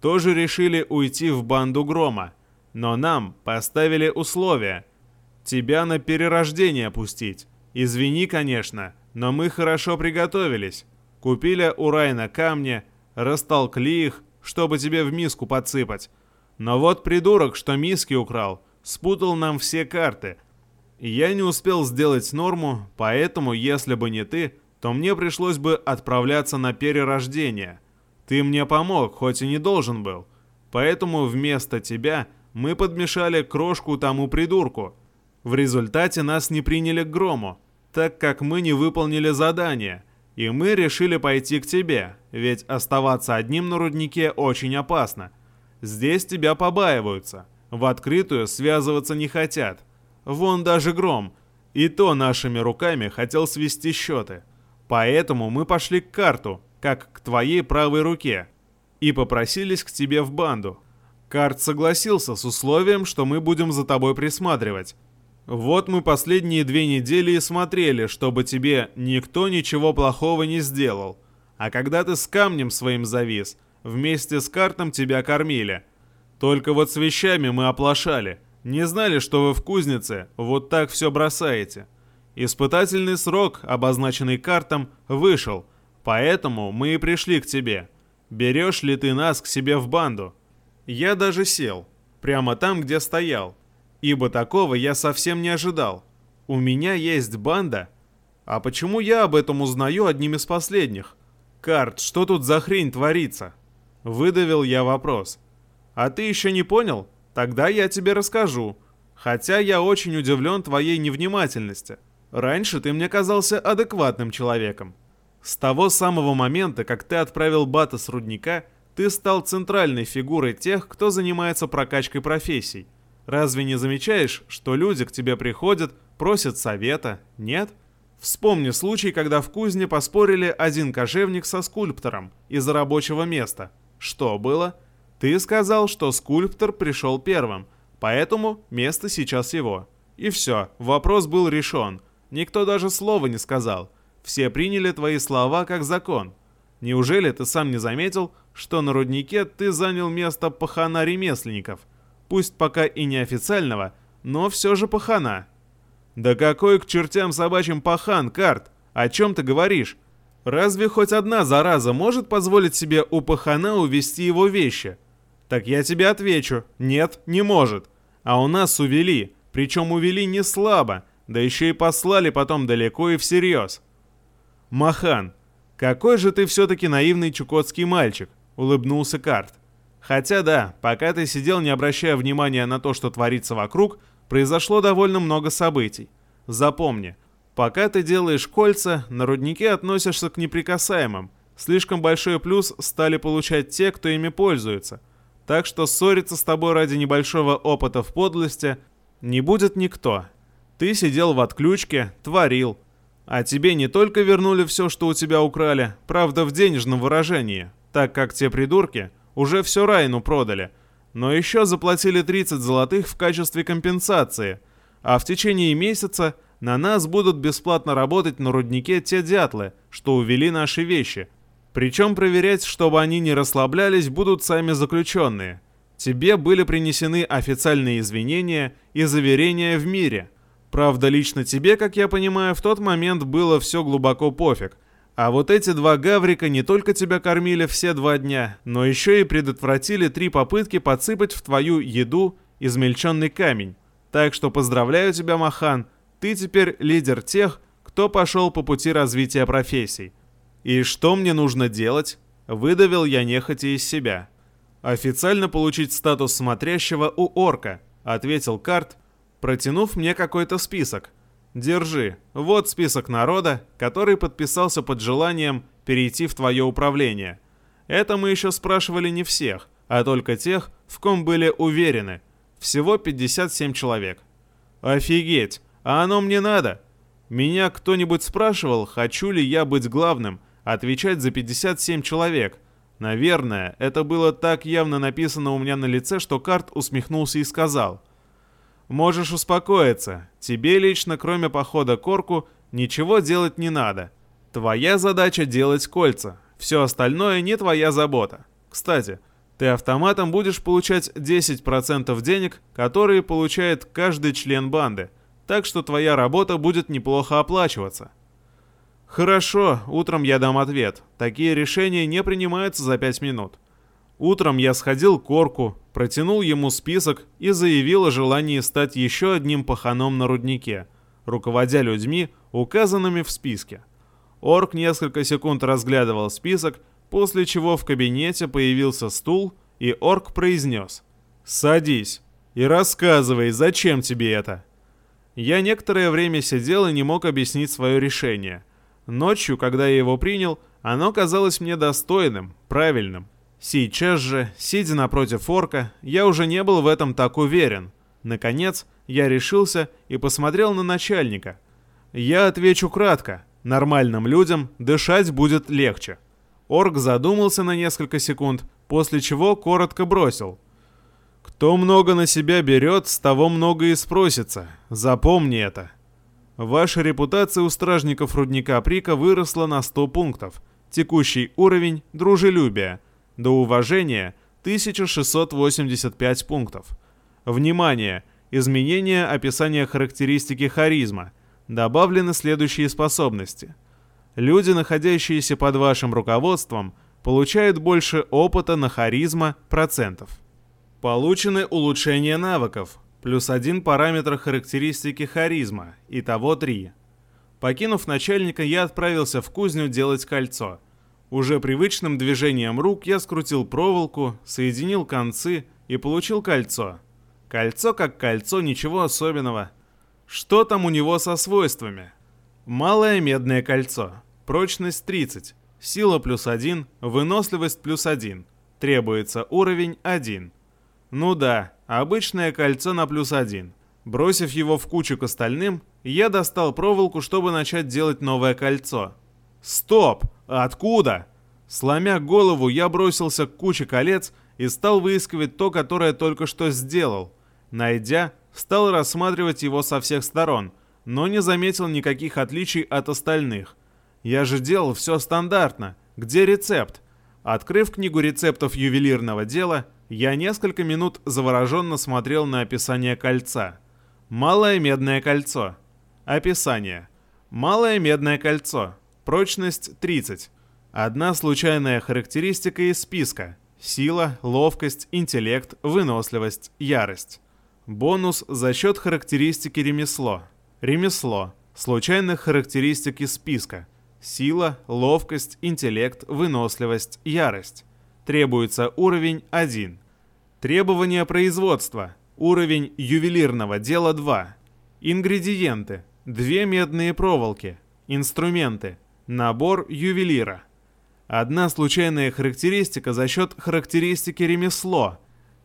тоже решили уйти в банду Грома. Но нам поставили условия. Тебя на перерождение пустить. Извини, конечно, но мы хорошо приготовились. Купили у Райна камни, растолкли их, чтобы тебе в миску подсыпать. Но вот придурок, что миски украл, спутал нам все карты. Я не успел сделать норму, поэтому, если бы не ты, то мне пришлось бы отправляться на перерождение. Ты мне помог, хоть и не должен был. Поэтому вместо тебя мы подмешали крошку тому придурку. В результате нас не приняли к грому, так как мы не выполнили задание, и мы решили пойти к тебе, ведь оставаться одним на руднике очень опасно. Здесь тебя побаиваются, в открытую связываться не хотят. Вон даже Гром, и то нашими руками хотел свести счеты. Поэтому мы пошли к карту, как к твоей правой руке, и попросились к тебе в банду. Карт согласился с условием, что мы будем за тобой присматривать. Вот мы последние две недели и смотрели, чтобы тебе никто ничего плохого не сделал. А когда ты с камнем своим завис, Вместе с картом тебя кормили. Только вот с вещами мы оплошали. Не знали, что вы в кузнице вот так все бросаете. Испытательный срок, обозначенный картом, вышел, поэтому мы и пришли к тебе. Берешь ли ты нас к себе в банду? Я даже сел, прямо там, где стоял, ибо такого я совсем не ожидал. У меня есть банда? А почему я об этом узнаю одним из последних? Карт, что тут за хрень творится? Выдавил я вопрос. «А ты еще не понял? Тогда я тебе расскажу. Хотя я очень удивлен твоей невнимательности. Раньше ты мне казался адекватным человеком. С того самого момента, как ты отправил Бата с рудника, ты стал центральной фигурой тех, кто занимается прокачкой профессий. Разве не замечаешь, что люди к тебе приходят, просят совета, нет?» Вспомни случай, когда в кузне поспорили один кожевник со скульптором из-за рабочего места – что было? Ты сказал, что скульптор пришел первым, поэтому место сейчас его. И все, вопрос был решен. Никто даже слова не сказал. Все приняли твои слова как закон. Неужели ты сам не заметил, что на руднике ты занял место пахана ремесленников? Пусть пока и неофициального, но все же пахана. Да какой к чертям собачьим пахан, Карт? О чем ты говоришь? Разве хоть одна зараза может позволить себе у пахана увести его вещи? Так я тебе отвечу, нет, не может. А у нас увели, причем увели не слабо, да еще и послали потом далеко и всерьез. Махан, какой же ты все-таки наивный чукотский мальчик, улыбнулся Карт. Хотя да, пока ты сидел, не обращая внимания на то, что творится вокруг, произошло довольно много событий. Запомни, Пока ты делаешь кольца, на руднике относишься к неприкасаемым. Слишком большой плюс стали получать те, кто ими пользуется. Так что ссориться с тобой ради небольшого опыта в подлости не будет никто. Ты сидел в отключке, творил. А тебе не только вернули все, что у тебя украли, правда в денежном выражении, так как те придурки уже все Райну продали, но еще заплатили 30 золотых в качестве компенсации, а в течение месяца – на нас будут бесплатно работать на руднике те дятлы, что увели наши вещи. Причем проверять, чтобы они не расслаблялись, будут сами заключенные. Тебе были принесены официальные извинения и заверения в мире. Правда, лично тебе, как я понимаю, в тот момент было все глубоко пофиг. А вот эти два гаврика не только тебя кормили все два дня, но еще и предотвратили три попытки подсыпать в твою еду измельченный камень. Так что поздравляю тебя, Махан, ты теперь лидер тех, кто пошел по пути развития профессий. И что мне нужно делать? Выдавил я нехотя из себя. Официально получить статус смотрящего у орка, ответил Карт, протянув мне какой-то список. Держи, вот список народа, который подписался под желанием перейти в твое управление. Это мы еще спрашивали не всех, а только тех, в ком были уверены. Всего 57 человек. Офигеть, а оно мне надо? Меня кто-нибудь спрашивал, хочу ли я быть главным, отвечать за 57 человек. Наверное, это было так явно написано у меня на лице, что Карт усмехнулся и сказал – Можешь успокоиться. Тебе лично, кроме похода к орку, ничего делать не надо. Твоя задача делать кольца. Все остальное не твоя забота. Кстати, ты автоматом будешь получать 10% денег, которые получает каждый член банды. Так что твоя работа будет неплохо оплачиваться. Хорошо, утром я дам ответ. Такие решения не принимаются за 5 минут. Утром я сходил к Орку, протянул ему список и заявил о желании стать еще одним паханом на руднике, руководя людьми, указанными в списке. Орк несколько секунд разглядывал список, после чего в кабинете появился стул, и Орк произнес «Садись и рассказывай, зачем тебе это?» Я некоторое время сидел и не мог объяснить свое решение. Ночью, когда я его принял, оно казалось мне достойным, правильным. Сейчас же, сидя напротив орка, я уже не был в этом так уверен. Наконец, я решился и посмотрел на начальника. Я отвечу кратко. Нормальным людям дышать будет легче. Орк задумался на несколько секунд, после чего коротко бросил. Кто много на себя берет, с того много и спросится. Запомни это. Ваша репутация у стражников рудника Прика выросла на 100 пунктов. Текущий уровень – дружелюбие – до уважения 1685 пунктов. Внимание! Изменение описания характеристики харизма. Добавлены следующие способности. Люди, находящиеся под вашим руководством, получают больше опыта на харизма процентов. Получены улучшения навыков, плюс один параметр характеристики харизма, итого 3. Покинув начальника, я отправился в кузню делать кольцо – уже привычным движением рук я скрутил проволоку, соединил концы и получил кольцо. Кольцо как кольцо, ничего особенного. Что там у него со свойствами? Малое медное кольцо. Прочность 30. Сила плюс 1, выносливость плюс 1. Требуется уровень 1. Ну да, обычное кольцо на плюс 1. Бросив его в кучу к остальным, я достал проволоку, чтобы начать делать новое кольцо. Стоп! Откуда? Сломя голову, я бросился к куче колец и стал выискивать то, которое только что сделал. Найдя, стал рассматривать его со всех сторон, но не заметил никаких отличий от остальных. Я же делал все стандартно. Где рецепт? Открыв книгу рецептов ювелирного дела, я несколько минут завороженно смотрел на описание кольца. Малое медное кольцо. Описание. Малое медное кольцо. Прочность 30. Одна случайная характеристика из списка. Сила, ловкость, интеллект, выносливость, ярость. Бонус за счет характеристики ремесло. Ремесло. Случайных характеристик из списка. Сила, ловкость, интеллект, выносливость, ярость. Требуется уровень 1. Требования производства. Уровень ювелирного дела 2. Ингредиенты. Две медные проволоки. Инструменты. Набор ювелира. Одна случайная характеристика за счет характеристики ремесло.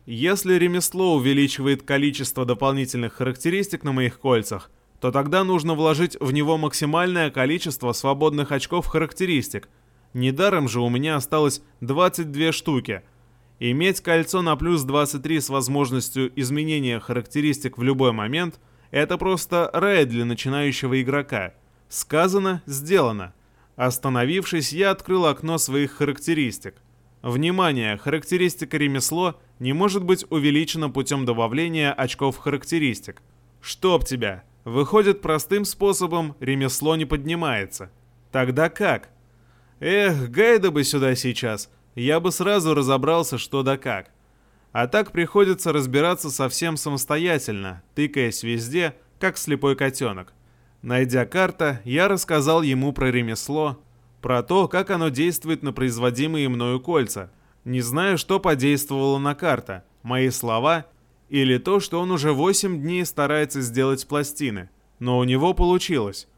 Если ремесло увеличивает количество дополнительных характеристик на моих кольцах, то тогда нужно вложить в него максимальное количество свободных очков характеристик. Недаром же у меня осталось 22 штуки. Иметь кольцо на плюс 23 с возможностью изменения характеристик в любой момент – это просто рай для начинающего игрока. Сказано – сделано – Остановившись, я открыл окно своих характеристик. Внимание! Характеристика ремесло не может быть увеличена путем добавления очков характеристик. Чтоб тебя! Выходит, простым способом ремесло не поднимается. Тогда как? Эх, гайда бы сюда сейчас, я бы сразу разобрался, что да как. А так приходится разбираться совсем самостоятельно, тыкаясь везде, как слепой котенок. Найдя карта, я рассказал ему про ремесло, про то, как оно действует на производимые мною кольца. Не знаю, что подействовало на карта, мои слова или то, что он уже 8 дней старается сделать пластины. Но у него получилось.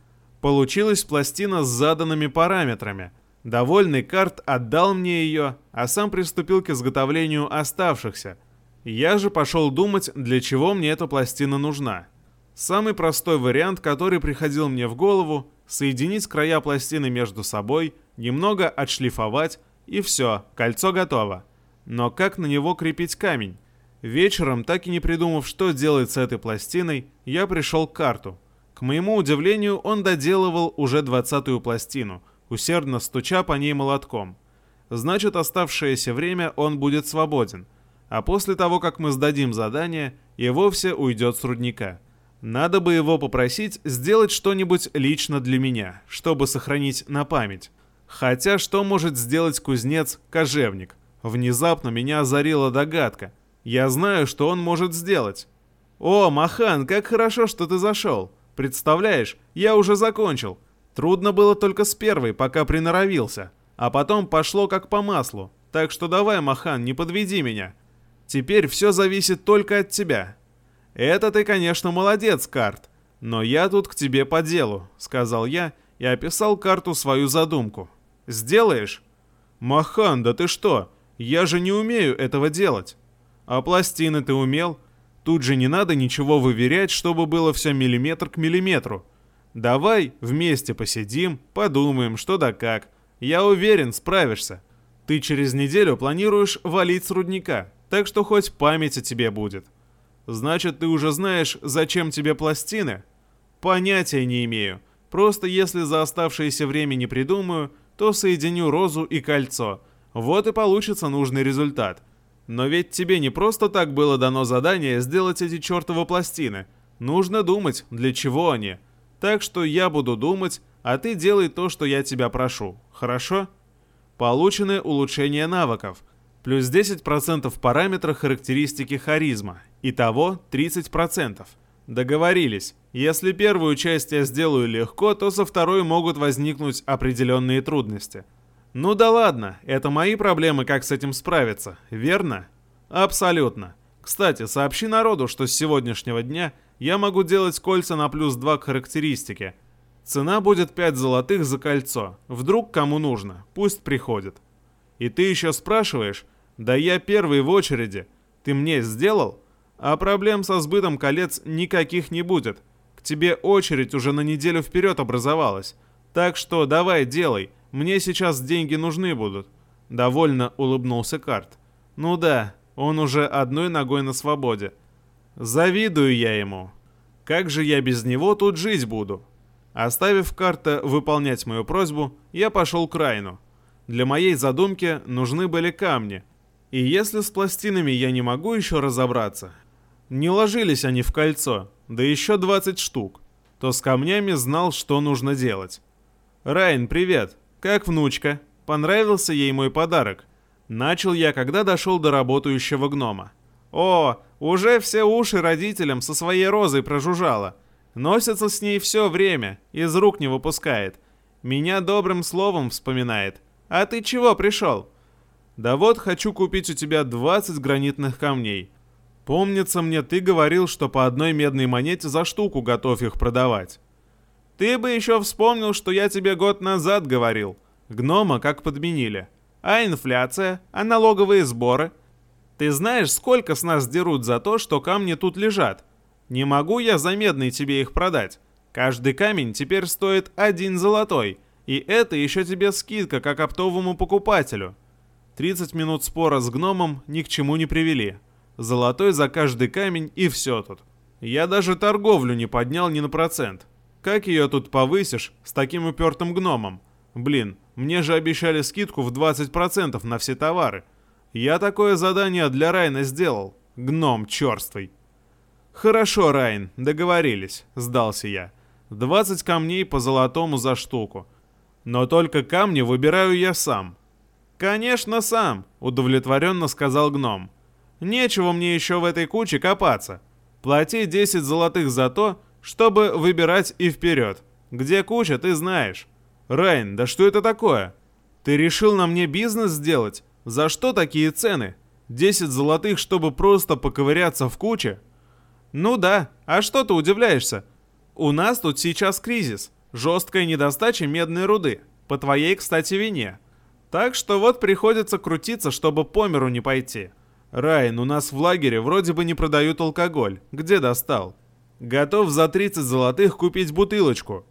Получилась пластина с заданными параметрами. Довольный карт отдал мне ее, а сам приступил к изготовлению оставшихся. Я же пошел думать, для чего мне эта пластина нужна. Самый простой вариант, который приходил мне в голову, соединить края пластины между собой, немного отшлифовать, и все, кольцо готово. Но как на него крепить камень? Вечером, так и не придумав, что делать с этой пластиной, я пришел к карту. К моему удивлению, он доделывал уже двадцатую пластину, усердно стуча по ней молотком. Значит, оставшееся время он будет свободен. А после того, как мы сдадим задание, и вовсе уйдет с рудника. Надо бы его попросить сделать что-нибудь лично для меня, чтобы сохранить на память. Хотя что может сделать кузнец-кожевник? Внезапно меня озарила догадка. Я знаю, что он может сделать. «О, Махан, как хорошо, что ты зашел. Представляешь, я уже закончил. Трудно было только с первой, пока приноровился. А потом пошло как по маслу. Так что давай, Махан, не подведи меня. Теперь все зависит только от тебя. «Это ты, конечно, молодец, Карт, но я тут к тебе по делу», — сказал я и описал карту свою задумку. «Сделаешь?» «Махан, да ты что? Я же не умею этого делать». «А пластины ты умел?» Тут же не надо ничего выверять, чтобы было все миллиметр к миллиметру. Давай вместе посидим, подумаем, что да как. Я уверен, справишься. Ты через неделю планируешь валить с рудника, так что хоть память о тебе будет. Значит, ты уже знаешь, зачем тебе пластины? Понятия не имею. Просто если за оставшееся время не придумаю, то соединю розу и кольцо. Вот и получится нужный результат. Но ведь тебе не просто так было дано задание сделать эти чертовы пластины. Нужно думать, для чего они. Так что я буду думать, а ты делай то, что я тебя прошу. Хорошо? Получены улучшения навыков – плюс 10% в параметрах характеристики харизма. Итого 30%. Договорились. Если первую часть я сделаю легко, то со второй могут возникнуть определенные трудности. Ну да ладно, это мои проблемы, как с этим справиться, верно? Абсолютно. Кстати, сообщи народу, что с сегодняшнего дня я могу делать кольца на плюс 2 к характеристике. Цена будет 5 золотых за кольцо. Вдруг кому нужно, пусть приходит. И ты еще спрашиваешь, да я первый в очереди. Ты мне сделал? А проблем со сбытом колец никаких не будет. К тебе очередь уже на неделю вперед образовалась. Так что давай делай, мне сейчас деньги нужны будут. Довольно улыбнулся Карт. Ну да, он уже одной ногой на свободе. Завидую я ему. Как же я без него тут жить буду? Оставив Карта выполнять мою просьбу, я пошел к Райну. Для моей задумки нужны были камни — и если с пластинами я не могу еще разобраться, не ложились они в кольцо, да еще 20 штук, то с камнями знал, что нужно делать. «Райн, привет! Как внучка? Понравился ей мой подарок?» Начал я, когда дошел до работающего гнома. «О, уже все уши родителям со своей розой прожужжала. Носится с ней все время, из рук не выпускает. Меня добрым словом вспоминает. А ты чего пришел?» Да вот хочу купить у тебя 20 гранитных камней. Помнится мне, ты говорил, что по одной медной монете за штуку готов их продавать. Ты бы еще вспомнил, что я тебе год назад говорил. Гнома как подменили. А инфляция? А налоговые сборы? Ты знаешь, сколько с нас дерут за то, что камни тут лежат? Не могу я за медный тебе их продать. Каждый камень теперь стоит один золотой. И это еще тебе скидка, как оптовому покупателю. 30 минут спора с гномом ни к чему не привели. Золотой за каждый камень и все тут. Я даже торговлю не поднял ни на процент. Как ее тут повысишь с таким упертым гномом? Блин, мне же обещали скидку в 20% на все товары. Я такое задание для Райна сделал. Гном черствый. «Хорошо, Райн, договорились», — сдался я. «20 камней по золотому за штуку. Но только камни выбираю я сам». «Конечно, сам», — удовлетворенно сказал гном. «Нечего мне еще в этой куче копаться. Плати 10 золотых за то, чтобы выбирать и вперед. Где куча, ты знаешь». «Райн, да что это такое? Ты решил на мне бизнес сделать? За что такие цены? 10 золотых, чтобы просто поковыряться в куче?» «Ну да, а что ты удивляешься? У нас тут сейчас кризис, жесткая недостача медной руды, по твоей, кстати, вине. Так что вот приходится крутиться, чтобы по миру не пойти. Райан, у нас в лагере вроде бы не продают алкоголь. Где достал? Готов за 30 золотых купить бутылочку.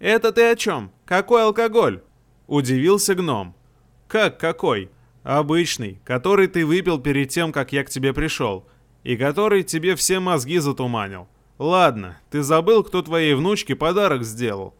Это ты о чем? Какой алкоголь? Удивился гном. Как какой? Обычный, который ты выпил перед тем, как я к тебе пришел и который тебе все мозги затуманил. Ладно, ты забыл, кто твоей внучке подарок сделал.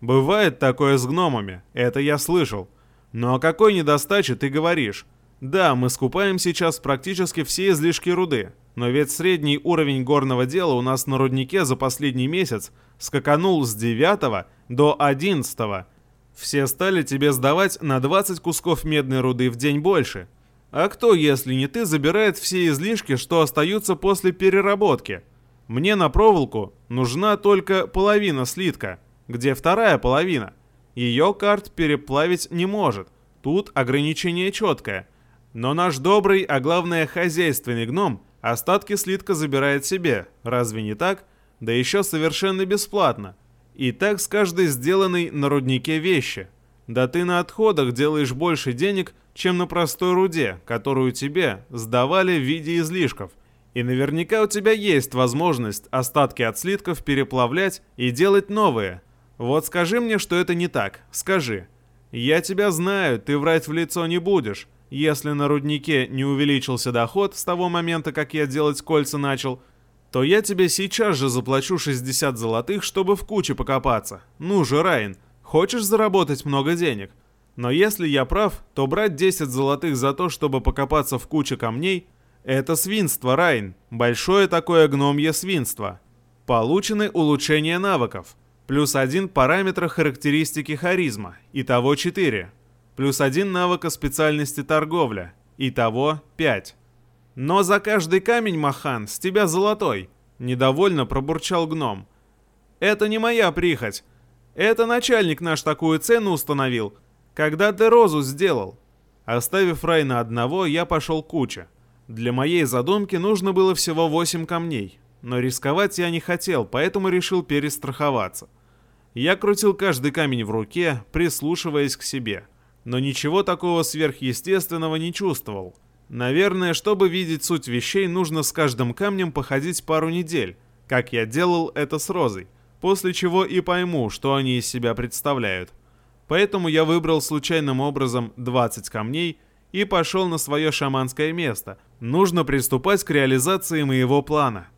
Бывает такое с гномами, это я слышал. Но о какой недостаче ты говоришь? Да, мы скупаем сейчас практически все излишки руды, но ведь средний уровень горного дела у нас на руднике за последний месяц скаканул с 9 до 11. Все стали тебе сдавать на 20 кусков медной руды в день больше, а кто, если не ты, забирает все излишки, что остаются после переработки? Мне на проволоку нужна только половина слитка. Где вторая половина? Ее карт переплавить не может. Тут ограничение четкое. Но наш добрый, а главное хозяйственный гном остатки слитка забирает себе. Разве не так? Да еще совершенно бесплатно. И так с каждой сделанной на руднике вещи. Да ты на отходах делаешь больше денег, чем на простой руде, которую тебе сдавали в виде излишков. И наверняка у тебя есть возможность остатки от слитков переплавлять и делать новые. Вот скажи мне, что это не так. Скажи. Я тебя знаю, ты врать в лицо не будешь. Если на руднике не увеличился доход с того момента, как я делать кольца начал, то я тебе сейчас же заплачу 60 золотых, чтобы в куче покопаться. Ну же, Райн, хочешь заработать много денег? Но если я прав, то брать 10 золотых за то, чтобы покопаться в куче камней, это свинство, Райн. Большое такое гномье свинство. Получены улучшения навыков. Плюс один параметра характеристики харизма. Итого 4. Плюс один навыка специальности торговля. Итого 5. Но за каждый камень, Махан, с тебя золотой. Недовольно пробурчал гном. Это не моя прихоть. Это начальник наш такую цену установил, когда ты розу сделал?» Оставив Райна одного, я пошел к куче. Для моей задумки нужно было всего 8 камней, но рисковать я не хотел, поэтому решил перестраховаться. Я крутил каждый камень в руке, прислушиваясь к себе, но ничего такого сверхъестественного не чувствовал. Наверное, чтобы видеть суть вещей, нужно с каждым камнем походить пару недель, как я делал это с розой, после чего и пойму, что они из себя представляют. Поэтому я выбрал случайным образом 20 камней и пошел на свое шаманское место. Нужно приступать к реализации моего плана.